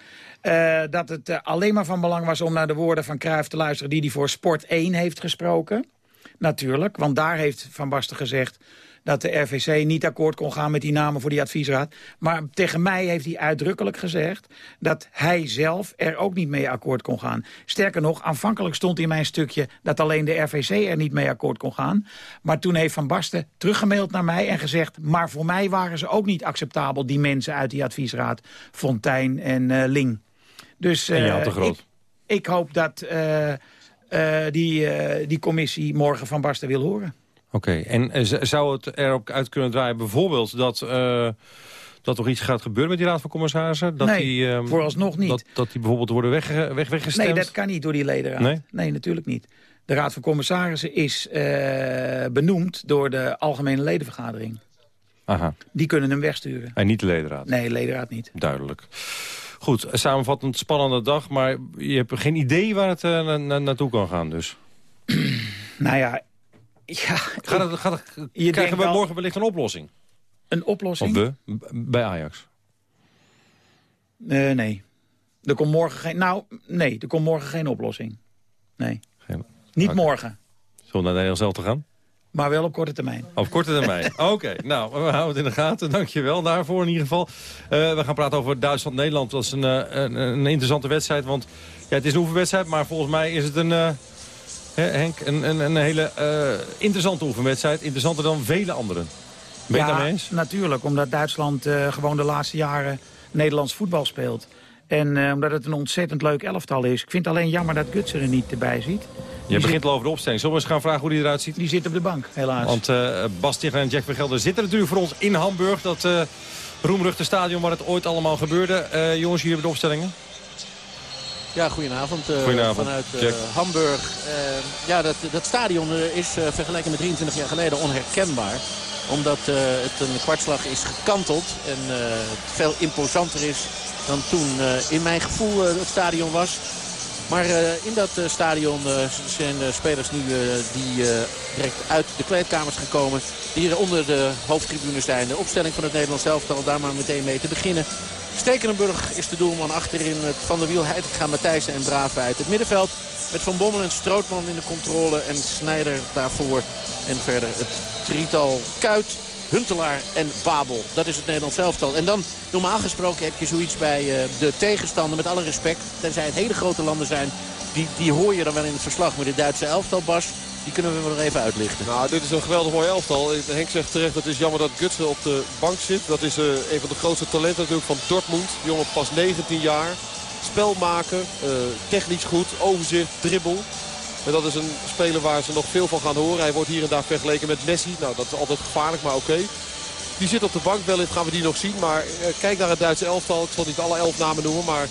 dat het alleen maar van belang was om naar de woorden van Cruijff te luisteren... die hij voor Sport 1 heeft gesproken. Natuurlijk, want daar heeft Van Basten gezegd dat de RVC niet akkoord kon gaan met die namen voor die adviesraad. Maar tegen mij heeft hij uitdrukkelijk gezegd dat hij zelf er ook niet mee akkoord kon gaan. Sterker nog, aanvankelijk stond in mijn stukje dat alleen de RVC er niet mee akkoord kon gaan. Maar toen heeft Van Basten teruggemaild naar mij en gezegd... maar voor mij waren ze ook niet acceptabel, die mensen uit die adviesraad. Fontijn en eh, Ling. Dus En Jaap eh, Groot. Ik, ik hoop dat eh, die, die commissie morgen Van Basten wil horen. Oké, en eh, zou het erop uit kunnen draaien bijvoorbeeld dat... eh, dat er iets gaat gebeuren met die Raad van Commissarissen? Dat Nee, die, ehm, vooralsnog niet. Dat, dat die bijvoorbeeld worden weg, weggestemd? Nee, dat kan niet door die ledenraad. Nee? Nee, natuurlijk niet. De Raad van Commissarissen is eh, benoemd door de Algemene Ledenvergadering. Aha, Die kunnen hem wegsturen. en niet de ledenraad? Nee, ledenraad niet. Duidelijk. Goed, samenvattend spannende dag, maar je hebt geen idee waar het na- na- naartoe kan gaan dus. Nou ja, ja Gaat het, gaat het, Je krijgen we al- morgen wellicht een oplossing? een oplossing? Of we, bij Ajax? Eh, nee. Er komt morgen geen... Nou, nee, er komt morgen geen oplossing. Nee. Geen- Niet morgen, Zullen we naar Nederland zelf te gaan? maar wel op korte termijn. Op korte termijn. Oké, nou, we houden het in de gaten. Dankjewel daarvoor in ieder geval. Eh, we gaan praten over Duitsland-Nederland. Dat is een, eh, een, een interessante wedstrijd. Want ja, het is een oefenwedstrijd, maar volgens mij is het een... Henk, een, een, een hele eh, interessante oefenwedstrijd. Interessanter dan vele anderen. Ben je het daarmee eens? natuurlijk. Omdat Duitsland eh, gewoon de laatste jaren Nederlands voetbal speelt. En eh, omdat het een ontzettend leuk elftal is. Ik vind het alleen jammer dat Guts er niet erbij ziet. Je begint al over de opstelling. Zullen we eens gaan vragen hoe die eruit ziet? Die zit op de bank, helaas. Want Bas Tichler en Jack Vergelder zitten natuurlijk voor ons in Hamburg. Dat eh roemruchte stadion waar het ooit allemaal gebeurde. Jongens, jullie hebben de opstellingen? Ja, goedenavond. eh, Goedenavond, Vanuit eh. Hamburg. Eh, ja, dat, dat stadion is vergeleken met 23 jaar geleden onherkenbaar. Omdat het een kwartslag is gekanteld. En het veel imposanter is dan toen in mijn gevoel het stadion was. Maar in dat stadion zijn de spelers nu die direct uit de kleedkamers gekomen. Die hier onder de hoofdtribune zijn. De opstelling van het Nederlands elftal daar maar meteen mee te beginnen. Stekelenburg is de doelman achterin. Van der Wiel, Heitinga, Matthijssen en Braven uit het middenveld. Met Van Bommel en Strootman in de controle. En Snijder daarvoor. En verder het drietal Kuit, Huntelaar en Babel. Dat is het Nederlands elftal. En dan, normaal gesproken, heb je zoiets bij eh, de tegenstander. Met alle respect, tenzij het hele grote landen zijn. Die, die hoor je dan wel in het verslag. Maar de Duitse elftal, Bas, die kunnen we nog even uitlichten. Nou, dit is een geweldig mooi elftal. Henk zegt terecht, het is jammer dat Gutsen op de bank zit. Dat is eh, een van de grootste talenten natuurlijk van Dortmund. Jongen pas 19 jaar. Spel maken, eh, technisch goed, overzicht, dribbel. En dat is een speler waar ze nog veel van gaan horen. Hij wordt hier en daar vergeleken met Messi. Nou, dat is altijd gevaarlijk, maar oké. Die zit op de bank, wellicht gaan we die nog zien. Maar eh, kijk naar het Duitse elftal. Ik zal niet alle elf namen noemen, maar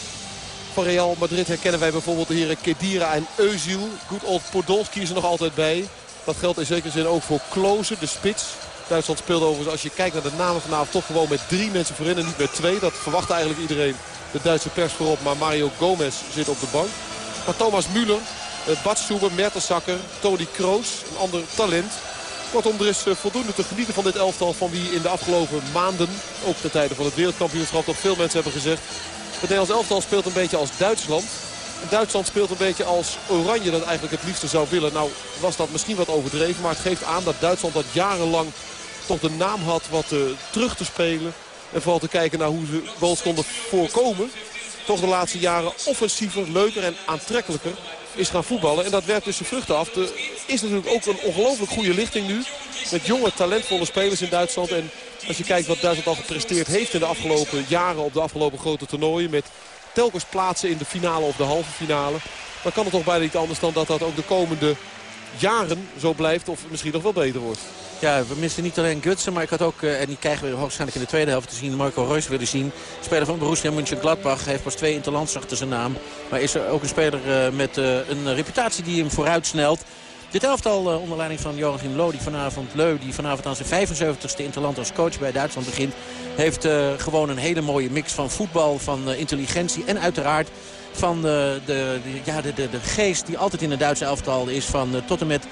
van Real Madrid herkennen wij bijvoorbeeld de heren Kedira en Özil. Good old Podolski is er nog altijd bij. Dat geldt in zekere zin ook voor Klozen, de spits. Duitsland speelde overigens, als je kijkt naar de namen vanavond, toch gewoon met drie mensen voorin en niet met twee. Dat verwacht eigenlijk iedereen de Duitse pers voorop. Maar Mario Gomez zit op de bank. Maar Thomas Müller, Bart Stuber, Mertensacker, Tony Kroos, een ander talent. Kortom, er is voldoende te genieten van dit elftal van wie in de afgelopen maanden, ook ten tijde van het wereldkampioenschap, toch veel mensen hebben gezegd. Het Nederlands elftal speelt een beetje als Duitsland. En Duitsland speelt een beetje als Oranje dat eigenlijk het liefste zou willen. Nou was dat misschien wat overdreven, maar het geeft aan dat Duitsland dat jarenlang toch de naam had wat uh, terug te spelen. En vooral te kijken naar hoe ze goals konden voorkomen. Toch de laatste jaren offensiever, leuker en aantrekkelijker is gaan voetballen. En dat werpt dus zijn vruchten af. Er is natuurlijk ook een ongelooflijk goede lichting nu. Met jonge, talentvolle spelers in Duitsland. En als je kijkt wat Duitsland al gepresteerd heeft in de afgelopen jaren op de afgelopen grote toernooien. Met telkens plaatsen in de finale of de halve finale. Dan kan het toch bijna niet anders dan dat dat ook de komende jaren zo blijft. Of misschien nog wel beter wordt. Ja, we missen niet alleen Gutsen, maar ik had ook, en die krijgen we waarschijnlijk in de tweede helft te zien, Marco Reus willen zien. Speler van Borussia Mönchengladbach, heeft pas twee interlands achter zijn naam. Maar is er ook een speler met een reputatie die hem vooruit snelt. Dit elftal uh, onder leiding van Joachim Low, die vanavond, Leu, die vanavond aan zijn 75ste interland als coach bij Duitsland begint. Heeft uh, gewoon een hele mooie mix van voetbal, van uh, intelligentie en uiteraard van de, de, ja, de, de, de geest die altijd in het Duitse elftal is. Van tot en met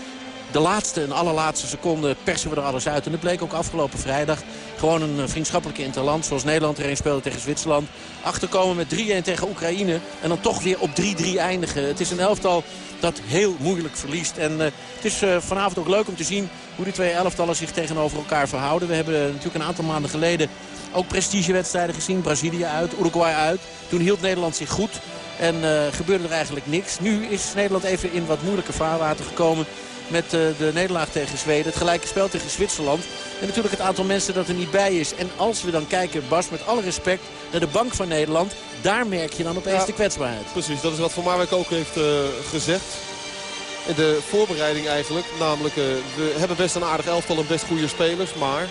de laatste en allerlaatste seconde persen we er alles uit. En dat bleek ook afgelopen vrijdag. Gewoon een vriendschappelijke interland. Zoals Nederland erin speelde tegen Zwitserland. Achterkomen met 3-1 tegen Oekraïne. En dan toch weer op 3-3 eindigen. Het is een elftal dat heel moeilijk verliest. En uh, het is uh, vanavond ook leuk om te zien hoe die twee elftallen zich tegenover elkaar verhouden. We hebben natuurlijk een aantal maanden geleden ook prestigewedstrijden gezien. Brazilië uit, Uruguay uit. Toen hield Nederland zich goed. En gebeurde er eigenlijk niks. Nu is Nederland even in wat moeilijke vaarwater gekomen met de nederlaag tegen Zweden. Het gelijke spel tegen Zwitserland. En natuurlijk het aantal mensen dat er niet bij is. En als we dan kijken, Bas, met alle respect naar de bank van Nederland. Daar merk je dan opeens Ja. de kwetsbaarheid. Precies, dat is wat Van Marwijk ook heeft eh, gezegd. In de voorbereiding eigenlijk. Namelijk, eh, we hebben best een aardig elftal en best goede spelers. Maar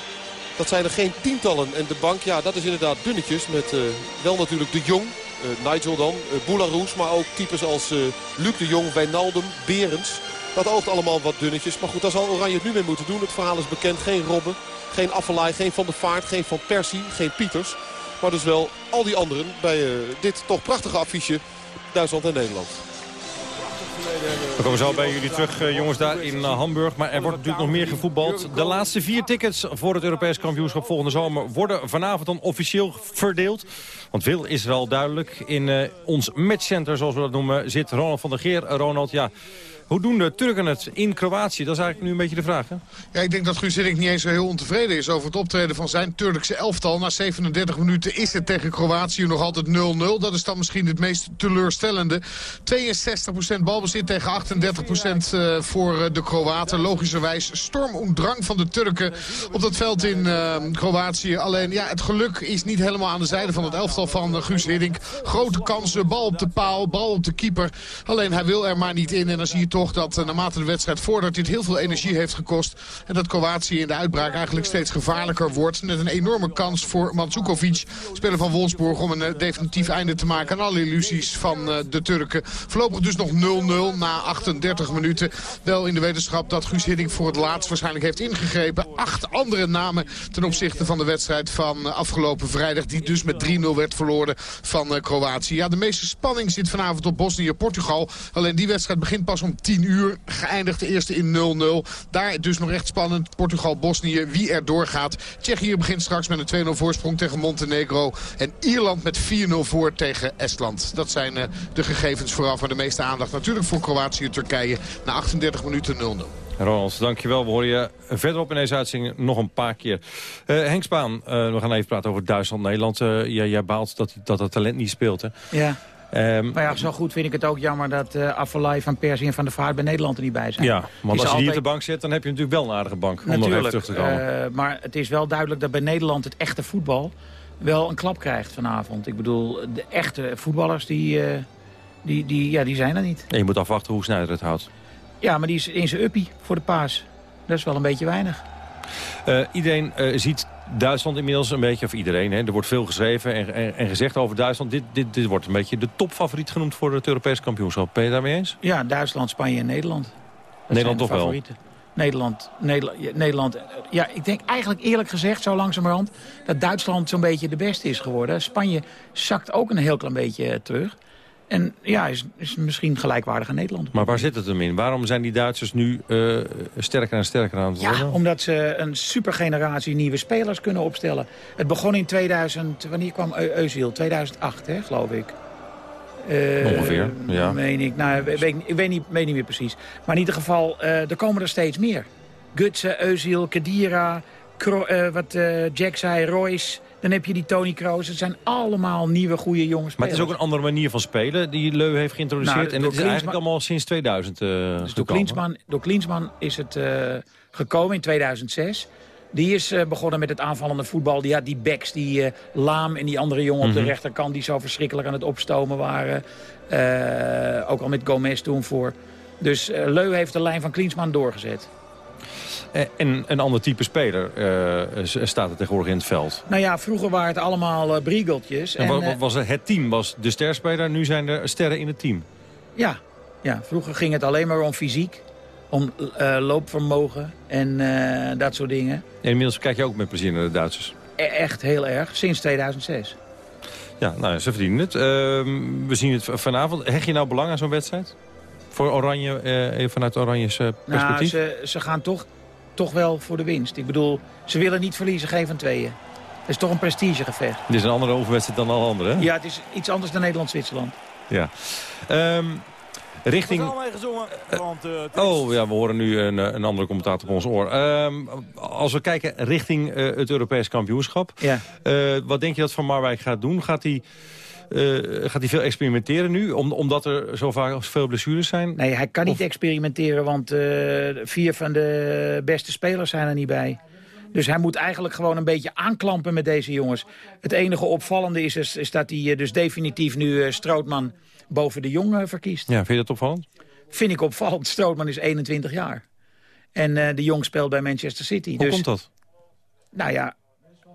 dat zijn er geen tientallen. En de bank, ja, dat is inderdaad dunnetjes. Met eh, wel natuurlijk de Jong, eh, Nigel dan, uh, Boularoes. Maar ook types als eh, Luc de Jong, Wijnaldum, Berends. Dat oogt allemaal wat dunnetjes. Maar goed, daar zal Oranje het nu mee moeten doen. Het verhaal is bekend. Geen Robben, geen Affelaay, geen Van der Vaart, geen Van Persie, geen Pieters. Maar dus wel al die anderen bij eh, dit toch prachtige affiche Duitsland en Nederland. We komen zo bij jullie terug, eh, jongens, daar in eh, Hamburg. Maar er wordt natuurlijk nog meer gevoetbald. De laatste vier tickets voor het Europees kampioenschap volgende zomer... worden vanavond dan officieel verdeeld. Want veel is wel duidelijk. In ons matchcenter, zoals we dat noemen, zit Ronald van der Geer. Ronald, ja, hoe doen de Turken het in Kroatië? Dat is eigenlijk nu een beetje de vraag, hè? Ja, ik denk dat Guus Hiddink niet eens zo heel ontevreden is over het optreden van zijn Turkse elftal. Na 37 minuten is het tegen Kroatië nog altijd 0-0. Dat is dan misschien het meest teleurstellende. 62% balbezit tegen 38% eh, voor eh, de Kroaten. Logischerwijs storm van de Turken op dat veld in eh, Kroatië. Alleen ja, het geluk is niet helemaal aan de zijde van het elftal van Guus Hiddink. Grote kansen, bal op de paal, bal op de keeper. Alleen hij wil er maar niet in. En dan zie je toch dat eh, naarmate de wedstrijd vordert dit heel veel energie heeft gekost. En dat Kroatië in de uitbraak eigenlijk steeds gevaarlijker wordt. Net een enorme kans voor Mandzukovic, speler van Wolfsburg... om een eh, definitief einde te maken aan alle illusies van eh, de Turken. Voorlopig dus nog 0-0 na 38 minuten. Wel in de wetenschap dat Guus Hiddink voor het laatst waarschijnlijk heeft ingegrepen. Acht andere namen ten opzichte van de wedstrijd van afgelopen vrijdag... die dus met 3-0 werd verloren van Kroatië. Ja, de meeste spanning zit vanavond op Bosnië-Portugal. Alleen die wedstrijd begint pas om 10 uur. Geëindigd de eerste in 0-0. Daar dus nog echt spannend. Portugal-Bosnië, wie er doorgaat. Tsjechië begint straks met een 2-0 voorsprong tegen Montenegro. En Ierland met 4-0 voor tegen Estland. Dat zijn eh, de gegevens vooraf. Maar de meeste aandacht natuurlijk voor Kroatië-Turkije. Na 38 minuten 0-0. Ronald, dankjewel. We horen je verderop in deze uitzending nog een paar keer. Eh, Henk Spaan, eh, we gaan even praten over Duitsland-Nederland. Jij, jij baalt dat, dat het talent niet speelt, hè? Ja. Ehm, Maar ja, zo goed vind ik het ook jammer dat Affelay van Persie en Van der Vaart bij Nederland er niet bij zijn. ja, want als je die op altijd- de bank zet, dan heb je natuurlijk wel een aardige bank. Om nog even Natuurlijk, terug te komen. eh, maar het is wel duidelijk dat bij Nederland het echte voetbal wel een klap krijgt vanavond. Ik bedoel, de echte voetballers die, eh, die, die, ja, die zijn er niet. en je moet afwachten hoe Snijder het houdt. Ja, maar die is in zijn uppie voor de paas. Dat is wel een beetje weinig. Iedereen ziet Duitsland inmiddels een beetje, of iedereen, hè, er wordt veel geschreven en, en, en, gezegd over Duitsland. Dit, dit, dit wordt een beetje de topfavoriet genoemd voor het Europese kampioenschap. Ben je daarmee eens? Ja, Duitsland, Spanje en Nederland. Dat Nederland toch wel? Nederland, Nederland, Nederland, ja, ik denk eigenlijk eerlijk gezegd, zo langzamerhand... dat Duitsland zo'n beetje de beste is geworden. Spanje zakt ook een heel klein beetje terug. En ja, is, is misschien gelijkwaardig aan Nederland. Maar waar zit het hem in? Waarom zijn die Duitsers nu uh, sterker en sterker aan het worden? Ja, omdat ze een supergeneratie nieuwe spelers kunnen opstellen. Het begon in 2000, wanneer kwam Eusiel? 2008, hè, geloof ik. Uh, Ongeveer, ja. Meen ik. Nou, weet, ik weet niet, weet niet meer precies. Maar in ieder geval, uh, er komen er steeds meer. Gutsen, Eusiel, Kadira, wat Jack zei, Royce... Dan heb je die Tony Kroos. Het zijn allemaal nieuwe, goede jongens. Maar het is ook een andere manier van spelen die Leu heeft geïntroduceerd. Nou, en het is eigenlijk allemaal sinds 2000 uh, dus door Klinsman, door Klinsman is het uh, gekomen in 2006. Die is uh, begonnen met het aanvallende voetbal. Die had die backs, die uh, Laam en die andere jongen mm -hmm. op de mhm. rechterkant... die zo verschrikkelijk aan het opstomen waren. ook al met Gomez toen voor. Dus Leu heeft de lijn van Klinsman doorgezet. Eh, en een ander type speler uh, staat er tegenwoordig in het veld. Nou ja, vroeger waren het allemaal uh, briegeltjes. En, en was het team was de sterspeler, nu zijn er sterren in het team. Ja, ja vroeger ging het alleen maar om fysiek. Om loopvermogen en dat soort dingen. En inmiddels kijk je ook met plezier naar de Duitsers. E echt heel erg, sinds 2006. Ja, nou, ze verdienen het. Ehm, we zien het vanavond. Hecht je nou belang aan zo'n wedstrijd? Voor Oranje, even vanuit Oranjes perspectief? Nou, ze, ze gaan toch toch wel voor de winst. Ik bedoel, ze willen niet verliezen, geen van tweeën. Het is toch een prestigegevecht. Dit is een andere oefenwedstrijd dan alle andere, Ja, het is iets anders dan Nederland-Zwitserland. Ja. Um, richting... gezongen, uh, want, uh, oh, ja, we horen nu een, eh, een andere commentator op ons oor. Um, als we kijken richting uh, het Europees kampioenschap. Ja. wat denk je dat Van Marwijk gaat doen? Gaat hij... gaat hij veel experimenteren nu, om, omdat er zo vaak veel blessures zijn? Nee, hij kan niet experimenteren, want uh, vier van de beste spelers zijn er niet bij. Dus hij moet eigenlijk gewoon een beetje aanklampen met deze jongens. Het enige opvallende is, is, is dat hij eh, dus definitief nu Strootman boven de jongen verkiest. Ja, vind je dat opvallend? Vind ik opvallend. Strootman is 21 jaar. En de jong speelt bij Manchester City. Hoe dus, komt dat? Nou ja,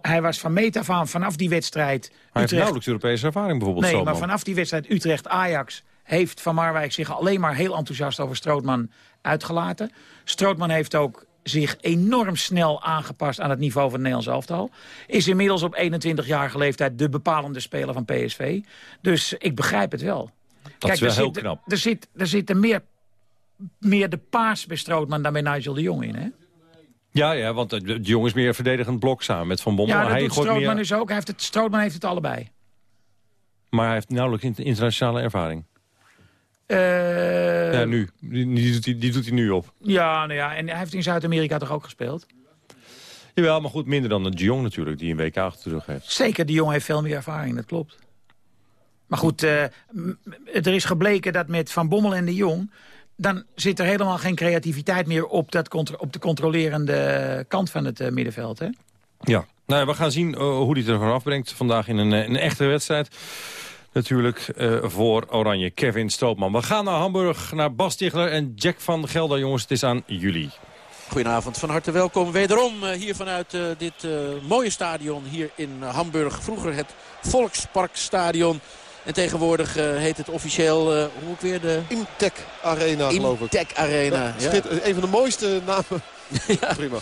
hij was van meet af aan, vanaf die wedstrijd... Hij Utrecht... heeft nauwelijks Europese ervaring bijvoorbeeld. Nee, maar vanaf die wedstrijd Utrecht-Ajax... heeft Van Marwijk zich alleen maar heel enthousiast over Strootman uitgelaten. Strootman heeft ook zich enorm snel aangepast aan het niveau van het Nederlands elftal. Is inmiddels op 21-jarige leeftijd de bepalende speler van PSV. Dus ik begrijp het wel. Dat Kijk, is wel heel zit, knap. Er, zit, er zit er meer, meer de paas bij Strootman dan bij Nigel de Jong in, hè? Ja, ja, want de jongen is meer verdedigend blok samen met Van Bommel. Ja, dat hij doet Strootman meer... dus ook. Hij heeft het, Strootman heeft het allebei. Maar hij heeft nauwelijks internationale ervaring. Uh... Ja, nu. Die, die, doet hij, die doet hij nu op. Ja, nou ja, en hij heeft in Zuid-Amerika toch ook gespeeld? Jawel, maar goed, minder dan de Jong natuurlijk, die een WK achter de rug heeft. Zeker, de Jong heeft veel meer ervaring, dat klopt. Maar goed, uh, er is gebleken dat met Van Bommel en de Jong dan zit er helemaal geen creativiteit meer op, dat op de controlerende kant van het uh, middenveld. Hè? Ja, nou, we gaan zien uh, hoe hij het er vanaf brengt. Vandaag in een, eh, een echte wedstrijd. Natuurlijk uh, voor Oranje, Kevin Stoopman. We gaan naar Hamburg, naar Bas Tichler en Jack van Gelder. Jongens, het is aan jullie. Goedenavond, van harte welkom. Wederom hier vanuit uh, dit uh, mooie stadion hier in Hamburg. Vroeger het Volksparkstadion. En tegenwoordig uh, heet het officieel, uh, hoe ook weer de... Imtech Arena, geloof ik. Imtech Arena. Ja. Een van de mooiste namen. ja. Prima.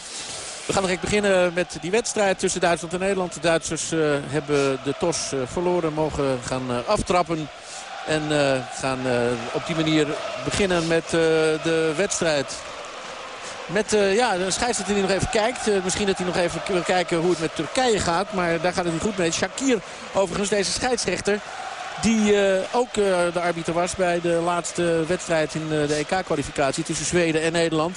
We gaan direct beginnen met die wedstrijd tussen Duitsland en Nederland. De Duitsers uh, hebben de TOS verloren, mogen gaan aftrappen. En gaan op die manier beginnen met de wedstrijd. Met ja, een scheidsrechter die nog even kijkt. misschien dat hij nog even wil kijken hoe het met Turkije gaat. Maar daar gaat het niet goed mee. Shakir, overigens deze scheidsrechter. Die uh, ook uh, de arbiter was bij de laatste wedstrijd in uh, de EK-kwalificatie tussen Zweden en Nederland.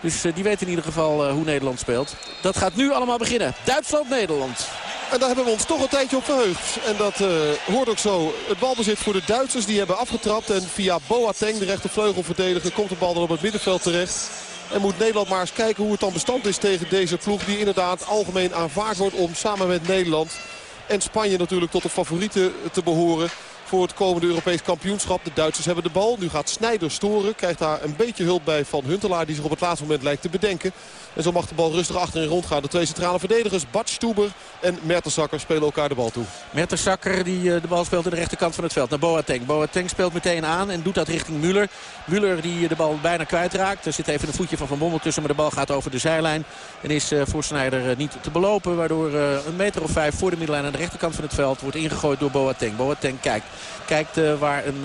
Dus die weet in ieder geval hoe Nederland speelt. Dat gaat nu allemaal beginnen. Duitsland-Nederland. En daar hebben we ons toch een tijdje op verheugd. En dat hoort ook zo. Het balbezit voor de Duitsers. Die hebben afgetrapt. En via Boateng, de rechtervleugelverdediger, komt de bal dan op het middenveld terecht. En moet Nederland maar eens kijken hoe het dan bestand is tegen deze ploeg. Die inderdaad algemeen aanvaard wordt om samen met Nederland en Spanje natuurlijk tot de favorieten te behoren voor het komende Europees kampioenschap. De Duitsers hebben de bal. Nu gaat Snijder storen. Krijgt daar een beetje hulp bij van Huntelaar die zich op het laatste moment lijkt te bedenken. En zo mag de bal rustig achterin rondgaan. De twee centrale verdedigers, Bart Stuber en Mertensakker spelen elkaar de bal toe. Mertensakker die eh, de bal speelt aan de rechterkant van het veld naar Boateng. Boateng speelt meteen aan en doet dat richting Müller. Müller die de bal bijna kwijtraakt. Er zit even een voetje van Van Bommel tussen, maar de bal gaat over de zijlijn. En is voor Snijder niet te belopen. Waardoor een meter of vijf voor de middenlijn aan de rechterkant van het veld wordt ingegooid door Boateng. Boateng kijkt. Kijkt waar een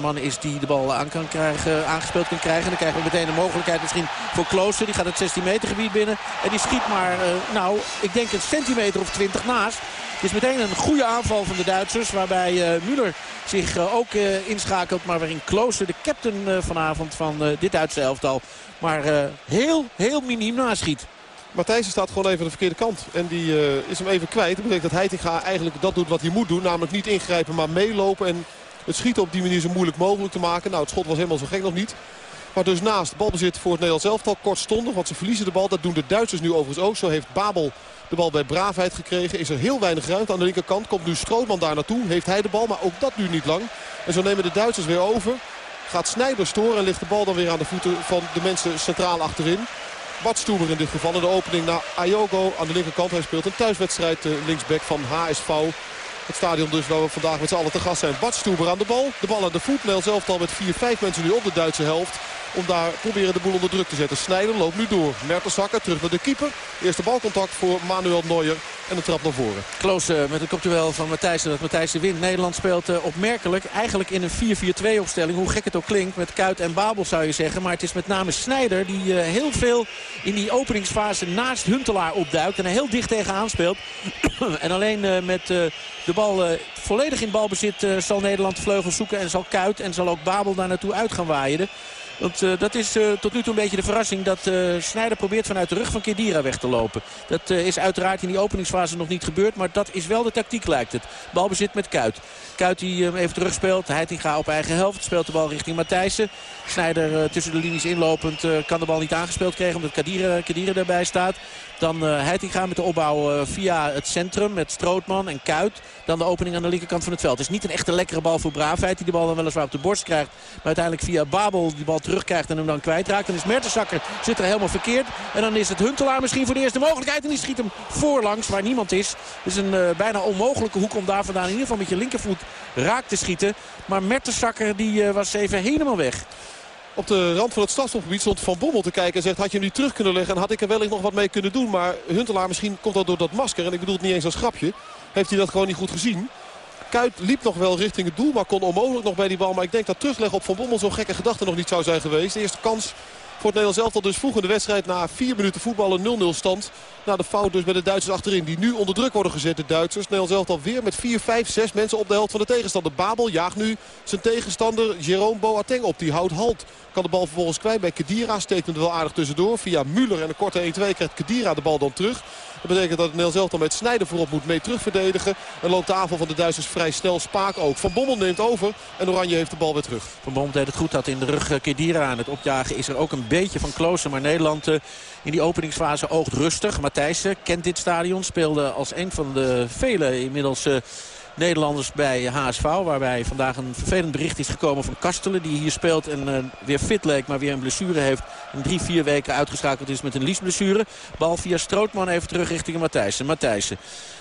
man is die de bal aan kan krijgen, aangespeeld kan krijgen. En dan krijgen we meteen een mogelijkheid misschien voor Klooster. Die gaat het 16 meter gebied binnen. En die schiet maar, uh, nou, ik denk een centimeter of 20 naast. Het is meteen een goede aanval van de Duitsers. Waarbij uh, Müller zich uh, ook inschakelt. Maar waarin Klooster, de captain vanavond van dit Duitse elftal. Maar heel, heel miniem naschiet. Matthijssen staat gewoon even aan de verkeerde kant. En die is hem even kwijt. Dat betekent dat Heitinga eigenlijk dat doet wat hij moet doen. Namelijk niet ingrijpen, maar meelopen. En het schieten op die manier zo moeilijk mogelijk te maken. Nou, het schot was helemaal zo gek nog niet. Maar dus naast balbezit voor het Nederlands elftal kortstondig. Want ze verliezen de bal. Dat doen de Duitsers nu overigens ook. Zo heeft Babel de bal bij braafheid gekregen. Is er heel weinig ruimte aan de linkerkant. Komt nu Strootman daar naartoe. Heeft hij de bal, maar ook dat nu niet lang. En zo nemen de Duitsers weer over. Gaat Snijder storen en ligt de bal dan weer aan de voeten van de mensen centraal achterin. Bart Stoeber in dit geval. De opening naar Ayogo aan de linkerkant. Hij speelt een thuiswedstrijd linksback van HSV. Het stadion dus waar we vandaag met z'n allen te gast zijn. Bart Stoeber aan de bal. De bal aan de voet. Nel zelf al met 4-5 mensen nu op de Duitse helft. Om daar proberen de boel onder druk te zetten. Snijder loopt nu door. Mertensakker terug naar de keeper. Eerste balcontact voor Manuel Neuer. En een trap naar voren. Kloos uh, met een kopduel van Matthijssen. Dat Matthijssen wint. Nederland speelt uh, opmerkelijk. Eigenlijk in een 4-4-2 opstelling. Hoe gek het ook klinkt. Met Kuit en Babel zou je zeggen. Maar het is met name Snijder die uh, heel veel in die openingsfase naast Huntelaar opduikt. En er heel dicht tegenaan speelt. en alleen met de bal volledig in balbezit zal Nederland de vleugels zoeken. En zal Kuit en zal ook Babel daar naartoe uit gaan waaien. Want uh, dat is uh, tot nu toe een beetje de verrassing dat uh, Snijder probeert vanuit de rug van Kedira weg te lopen. Dat is uiteraard in die openingsfase nog niet gebeurd. Maar dat is wel de tactiek lijkt het. Balbezit met Kuit. Kuit die hem even terugspeelt. Heitinga op eigen helft. Speelt de bal richting Matthijssen. Snijder tussen de linies inlopend kan de bal niet aangespeeld krijgen. Omdat Kedira, Kedira erbij staat. Dan uh, Heitinga met de opbouw uh, via het centrum met Strootman en Kuit. Dan de opening aan de linkerkant van het veld. Het is niet een echte lekkere bal voor Braafheid die de bal dan weliswaar op de borst krijgt. Maar uiteindelijk via Babel die bal terugkrijgt en hem dan kwijtraakt. Dan is Mertensakker zit er helemaal verkeerd. En dan is het Huntelaar misschien voor de eerste mogelijkheid. En die schiet hem voorlangs waar niemand is. Het is een uh, bijna onmogelijke hoek om daar vandaan in ieder geval met je linkervoet raak te schieten. Maar Mertensakker die was even helemaal weg. Op de rand van het stadsgebied stond Van Bommel te kijken en zegt... had je nu terug kunnen leggen en had ik er wellicht nog wat mee kunnen doen. Maar Huntelaar misschien komt dat door dat masker. En ik bedoel het niet eens als grapje. Heeft hij dat gewoon niet goed gezien. Kuit liep nog wel richting het doel, maar kon onmogelijk nog bij die bal. Maar ik denk dat terugleggen op Van Bommel zo'n gekke gedachte nog niet zou zijn geweest. De eerste kans voor het Nederlands elftal dus vroeg in de wedstrijd na vier minuten voetballen 0-0 stand. Na de fout dus bij de Duitsers achterin die nu onder druk worden gezet. De Duitsers. Nederlands elftal weer met 4, 5, 6 mensen op de helft van de tegenstander. Babel jaagt nu zijn tegenstander Jerome Boateng op. Die houdt halt. Kan de bal vervolgens kwijt bij Kedira. Steekt hem er wel aardig tussendoor. Via Müller en een korte 1-2 krijgt Kedira de bal dan terug. Dat betekent dat het Nederlands elftal met Snijder voorop moet mee terugverdedigen. En loopt van de Duitsers vrij snel. Spaak ook. Van Bommel neemt over en Oranje heeft de bal weer terug. Van Bommel deed het goed. Dat in de rug Kedira aan het opjagen is er ook een beetje van Klooster. Maar Nederland uh, in die openingsfase oogt rustig. Matthijssen kent dit stadion. Speelde als een van de vele inmiddels... Nederlanders bij HSV. Waarbij vandaag een vervelend bericht is gekomen van Kastelen. Die hier speelt en uh, weer fit leek, maar weer een blessure heeft. En drie, vier weken uitgeschakeld is met een liesblessure. Bal via Strootman even terug richting Matthijssen. Matthijssen.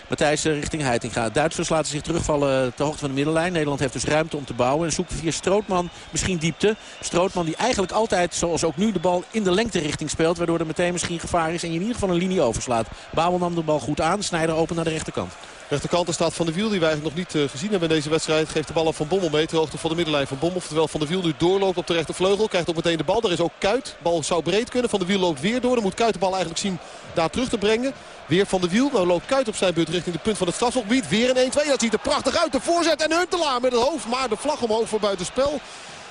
Matthijssen richting Heitinga. Duitsers laten zich terugvallen ter hoogte van de middenlijn. Nederland heeft dus ruimte om te bouwen. En zoekt via Strootman misschien diepte. Strootman die eigenlijk altijd, zoals ook nu, de bal in de lengte-richting speelt. Waardoor er meteen misschien gevaar is en je in ieder geval een linie overslaat. Babel nam de bal goed aan. Snijder open naar de rechterkant. Rechterkant staat Van de Wiel die wij nog niet uh, gezien hebben in deze wedstrijd. Geeft de bal aan Van Bommel mee ter hoogte van de middenlijn van Bommel. Terwijl Van de Wiel nu doorloopt op de rechtervleugel. Krijgt ook meteen de bal. Er is ook Kuit. Bal zou breed kunnen. Van de Wiel loopt weer door. Dan moet Kuit de bal eigenlijk zien daar terug te brengen. Weer Van de Wiel. Nou loopt Kuit op zijn beurt richting de punt van het strafschopgebied. Weer een 1-2. Dat ziet er prachtig uit. De voorzet en Huntelaar met het hoofd. Maar de vlag omhoog voor buitenspel.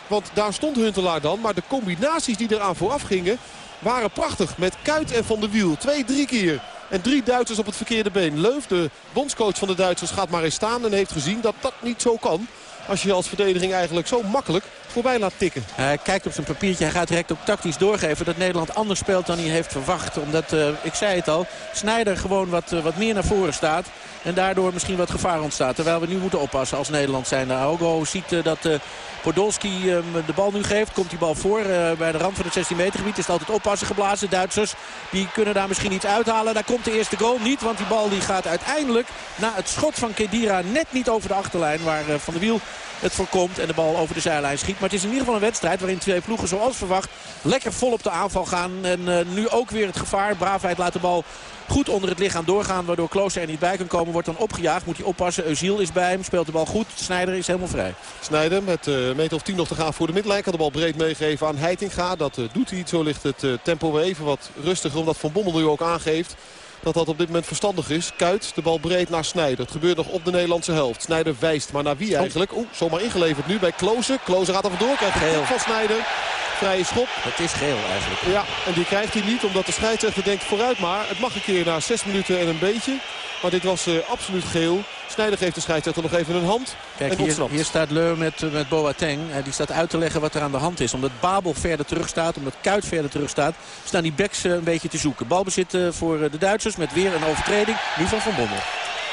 Want daar stond Huntelaar dan. Maar de combinaties die eraan vooraf gingen waren prachtig. Met Kuit en Van de Wiel. Twee, drie keer. En drie Duitsers op het verkeerde been. Leuf, de bondscoach van de Duitsers, gaat maar eens staan en heeft gezien dat dat niet zo kan. Als je als verdediging eigenlijk zo makkelijk voorbij laat tikken. Hij kijkt op zijn papiertje. Hij gaat direct ook tactisch doorgeven dat Nederland anders speelt dan hij heeft verwacht. Omdat, uh, ik zei het al, Snijder gewoon wat, uh, wat meer naar voren staat. En daardoor misschien wat gevaar ontstaat. Terwijl we nu moeten oppassen als Nederland zijn. Aogo ziet uh, dat Podolski de bal nu geeft. Komt die bal voor bij de rand van het 16 meter gebied. Is het altijd oppassen geblazen. Duitsers die kunnen daar misschien iets uithalen. Daar komt de eerste goal niet. Want die bal die gaat uiteindelijk na het schot van Kedira net niet over de achterlijn. Waar Van der Wiel het voorkomt en de bal over de zijlijn schiet. Maar het is in ieder geval een wedstrijd waarin twee ploegen zoals verwacht lekker vol op de aanval gaan. En uh, nu ook weer het gevaar. Braafheid laat de bal goed onder het lichaam doorgaan. Waardoor Klooster er niet bij kan komen. Wordt dan opgejaagd. Moet hij oppassen. Eusiel is bij hem. Speelt de bal goed. Snijder is helemaal vrij. Snijder met uh, meter of 10 nog te gaan voor de middenlijn. Kan de bal breed meegeven aan Heitinga. Dat uh, doet hij. Zo ligt het tempo weer even wat rustiger. Omdat Van Bommel nu ook aangeeft dat dat op dit moment verstandig is. Kuit, de bal breed naar Snijder. Het gebeurt nog op de Nederlandse helft. Snijder wijst, maar naar wie oh. eigenlijk? Oeh, zomaar ingeleverd nu bij Klozen. Klozen gaat er vandoor, krijgt een van Snijder. Vrije schop. Het is geel eigenlijk. Ja, en die krijgt hij niet omdat de scheidsrechter denkt vooruit maar. Het mag een keer na 6 minuten en een beetje. Maar dit was uh, absoluut geel. Snijder geeft de scheidsrechter nog even een hand. Kijk, en hier, hier, staat Leu met, eh, met Boateng. Uh, die staat uit te leggen wat er aan de hand is. Omdat Babel verder terug staat, omdat Kuit verder terug staat... staan die backs uh, een beetje te zoeken. Balbezit voor de Duitsers met weer een overtreding. Nu van Van Bommel.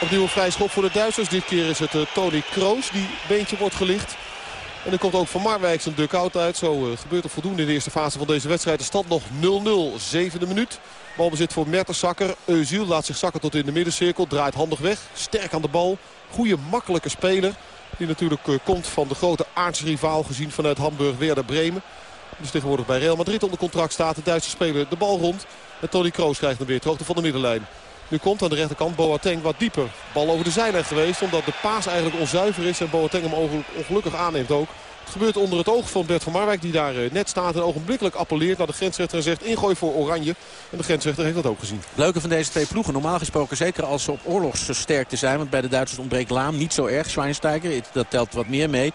Opnieuw een vrij schop voor de Duitsers. Dit keer is het Tony Kroos die beentje wordt gelicht. En er komt ook van Marwijk zijn duck-out uit. Zo gebeurt er voldoende in de eerste fase van deze wedstrijd. De stand nog 0-0, zevende minuut. Balbezit voor Mertensakker. Euziel laat zich zakken tot in de middencirkel. Draait handig weg. Sterk aan de bal. Goede makkelijke speler. Die natuurlijk uh, komt van de grote aardsrivaal gezien vanuit Hamburg Werder Bremen. Dus tegenwoordig bij Real Madrid onder contract staat. De Duitse speler de bal rond. En Tony Kroos krijgt hem weer ter hoogte van de middenlijn. Nu komt aan de rechterkant Boateng wat dieper. Bal over de zijlijn geweest omdat de paas eigenlijk onzuiver is. En Boateng hem ongelukkig aanneemt ook. Het gebeurt onder het oog van Bert van Marwijk die daar eh, net staat en ogenblikkelijk appelleert naar de grensrechter en zegt ingooi voor Oranje. En de grensrechter heeft dat ook gezien. Leuke van deze twee ploegen, normaal gesproken zeker als ze op oorlogssterkte zijn. Want bij de Duitsers ontbreekt Laam niet zo erg. Schweinsteiger, dat telt wat meer mee.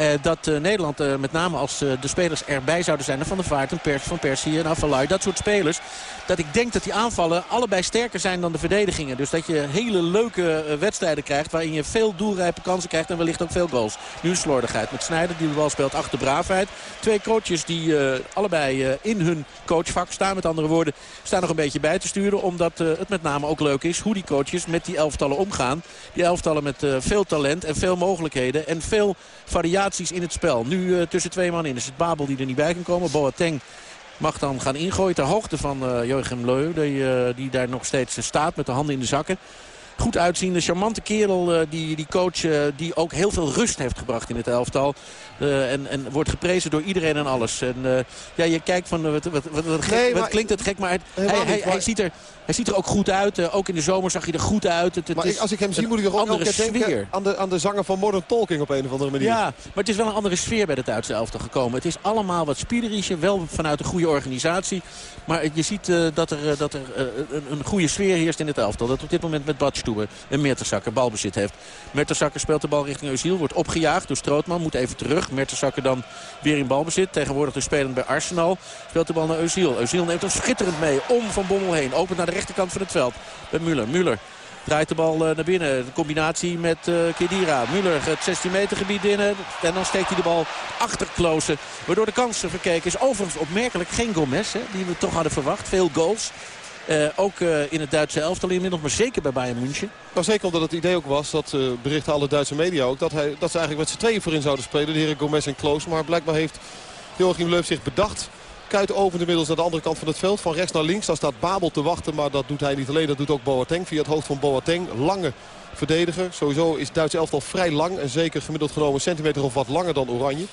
Uh, dat uh, Nederland, uh, met name als de spelers erbij zouden zijn... Van de Vaart, en Pers, Van Persie en Avalai, dat soort spelers... dat ik denk dat die aanvallen allebei sterker zijn dan de verdedigingen. Dus dat je hele leuke wedstrijden krijgt... waarin je veel doelrijpe kansen krijgt en wellicht ook veel goals. Nu slordigheid met Snijder, die bal speelt achter braafheid. Twee coaches die allebei in hun coachvak staan. Met andere woorden, staan nog een beetje bij te sturen... omdat het met name ook leuk is hoe die coaches met die elftallen omgaan. Die elftallen met veel talent en veel mogelijkheden en veel in het spel. Nu uh, tussen twee man in is het Babel die er niet bij kan komen. Boateng mag dan gaan ingooien ter hoogte van uh, Jurgen Leu. Die, uh, die daar nog steeds staat met de handen in de zakken goed uitziende, charmante kerel. Uh, die, die coach uh, die ook heel veel rust heeft gebracht in het elftal. En, en wordt geprezen door iedereen en alles. En ja, je kijkt van, wat, wat, wat, wat, gek, nee, wat klinkt het gek, maar het, hij, hij, hij, hij, ziet er, hij ziet er ook goed uit. ook in de zomer zag hij er goed uit. Het, het maar is als ik hem zie moet ik er ook altijd denken aan de, aan de zanger van Modern Talking op een of andere manier. Ja, maar het is wel een andere sfeer bij het Duitse elftal gekomen. Het is allemaal wat spielerischer, wel vanuit een goede organisatie. Maar je ziet dat er, dat er een, een goede sfeer heerst in het elftal. Dat op dit moment met Badstuber en Mertensakker balbezit heeft. Mertensakker speelt de bal richting Eusiel. Wordt opgejaagd door Strootman. Moet even terug. Mertensakker dan weer in balbezit. Tegenwoordig de spelend bij Arsenal. Speelt de bal naar Eusiel. Eusiel neemt hem schitterend mee. Om Van Bommel heen. Opent naar de rechterkant van het veld. Bij Müller. Müller Draait de bal naar binnen. De combinatie met uh, Kedira. Müller het 16 meter gebied binnen. En dan steekt hij de bal achter Kloosen. Waardoor de kans verkeken is. Overigens opmerkelijk geen Gomez. Hè, die we toch hadden verwacht. Veel goals. Uh, ook in het Duitse elftal inmiddels, maar zeker bij Bayern München. Nou, zeker omdat het idee ook was, dat uh, berichten alle Duitse media ook... Dat, hij, dat ze eigenlijk met z'n tweeën voorin zouden spelen, de heren Gomez en Kloos. Maar blijkbaar heeft Joachim Leuf zich bedacht. Kuit over inmiddels naar de andere kant van het veld. Van rechts naar links, daar staat Babel te wachten. Maar dat doet hij niet alleen, dat doet ook Boateng. Via het hoofd van Boateng, lange verdediger. Sowieso is Duitse elftal vrij lang. En zeker gemiddeld genomen centimeter of wat langer dan Oranje.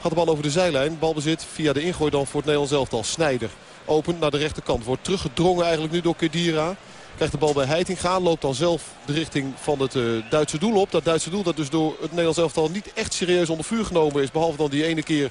Gaat de bal over de zijlijn. Balbezit via de ingooi dan voor het Nederlands elftal. Snijder opent naar de rechterkant. Wordt teruggedrongen eigenlijk nu door Kedira. Krijgt de bal bij Heitinga. Loopt dan zelf de richting van het uh, Duitse doel op. Dat Duitse doel dat dus door het Nederlands elftal niet echt serieus onder vuur genomen is. Behalve dan die ene keer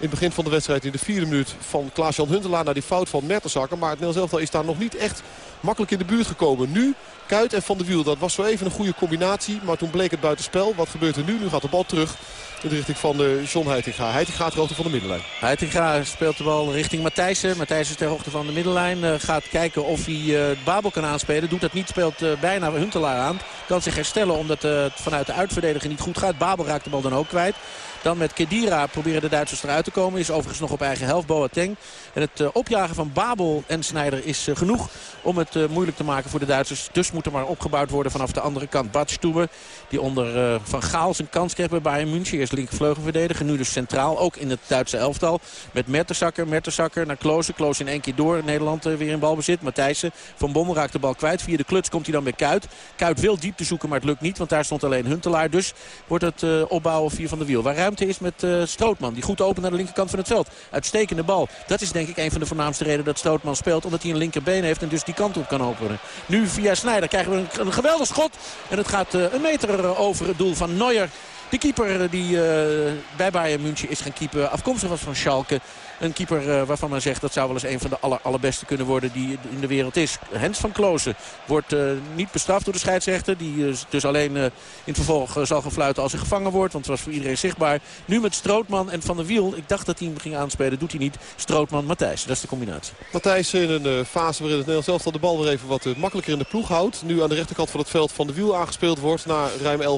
het begin van de wedstrijd in de vierde minuut van Klaas-Jan Huntelaar naar die fout van Mertensakker. Maar het Nederlands elftal is daar nog niet echt makkelijk in de buurt gekomen. Nu Kuit en Van de Wiel, dat was zo even een goede combinatie. Maar toen bleek het buitenspel. Wat gebeurt er nu? Nu gaat de bal terug in de richting van uh, John Heitinga. Heitinga ter hoogte van de middenlijn. Heitinga speelt de bal richting Matthijssen. Matthijssen ter hoogte van de middenlijn. Uh, gaat kijken of hij uh, Babel kan aanspelen. Doet dat niet, speelt bijna Huntelaar aan. Kan zich herstellen omdat het vanuit de uitverdediger niet goed gaat. Babel raakt de bal dan ook kwijt. Dan met Kedira proberen de Duitsers eruit te komen. Is overigens nog op eigen helft Boateng. En het uh, opjagen van Babel en Snijder is uh, genoeg om het uh, moeilijk te maken voor de Duitsers. Dus moet er maar opgebouwd worden vanaf de andere kant. Bad Stuber, die onder Van Gaal zijn kans kreeg bij Bayern München. Eerst linkervleugelverdediger, nu dus centraal. Ook in het Duitse elftal. Met Mertesacker, Mertesacker naar Klozen. Klozen in één keer door. Nederland weer in balbezit. Matthijssen van Bommel raakt de bal kwijt. Via de kluts komt hij dan bij Kuit. Kuit wil diep te zoeken, maar het lukt niet. Want daar stond alleen Huntelaar. Dus wordt het opbouwen via Van de Wiel. Ruimte is met uh, Strootman. Die goed opent naar de linkerkant van het veld. Uitstekende bal. Dat is denk ik een van de voornaamste redenen dat Strootman speelt. Omdat hij een linkerbeen heeft en dus die kant op kan openen. Nu via Snijder krijgen we een, geweldig schot. En het gaat uh, een meter over het doel van Neuer. De keeper die bij Bayern München is gaan keeper. Afkomstig was van Schalke. Een keeper uh, waarvan men zegt dat zou wel eens een van de aller, allerbeste kunnen worden die in de wereld is. Hens van Klozen wordt uh, niet bestraft door de scheidsrechter. Die uh, dus alleen in het vervolg zal gaan fluiten als hij gevangen wordt. Want het was voor iedereen zichtbaar. Nu met Strootman en Van der Wiel. Ik dacht dat hij hem ging aanspelen. Doet hij niet. Strootman, Matthijs. Dat is de combinatie. Matthijs in een fase waarin het Nederlands elftal de bal weer even wat makkelijker in de ploeg houdt. Nu aan de rechterkant van het veld Van de Wiel aangespeeld wordt. Na ruim 11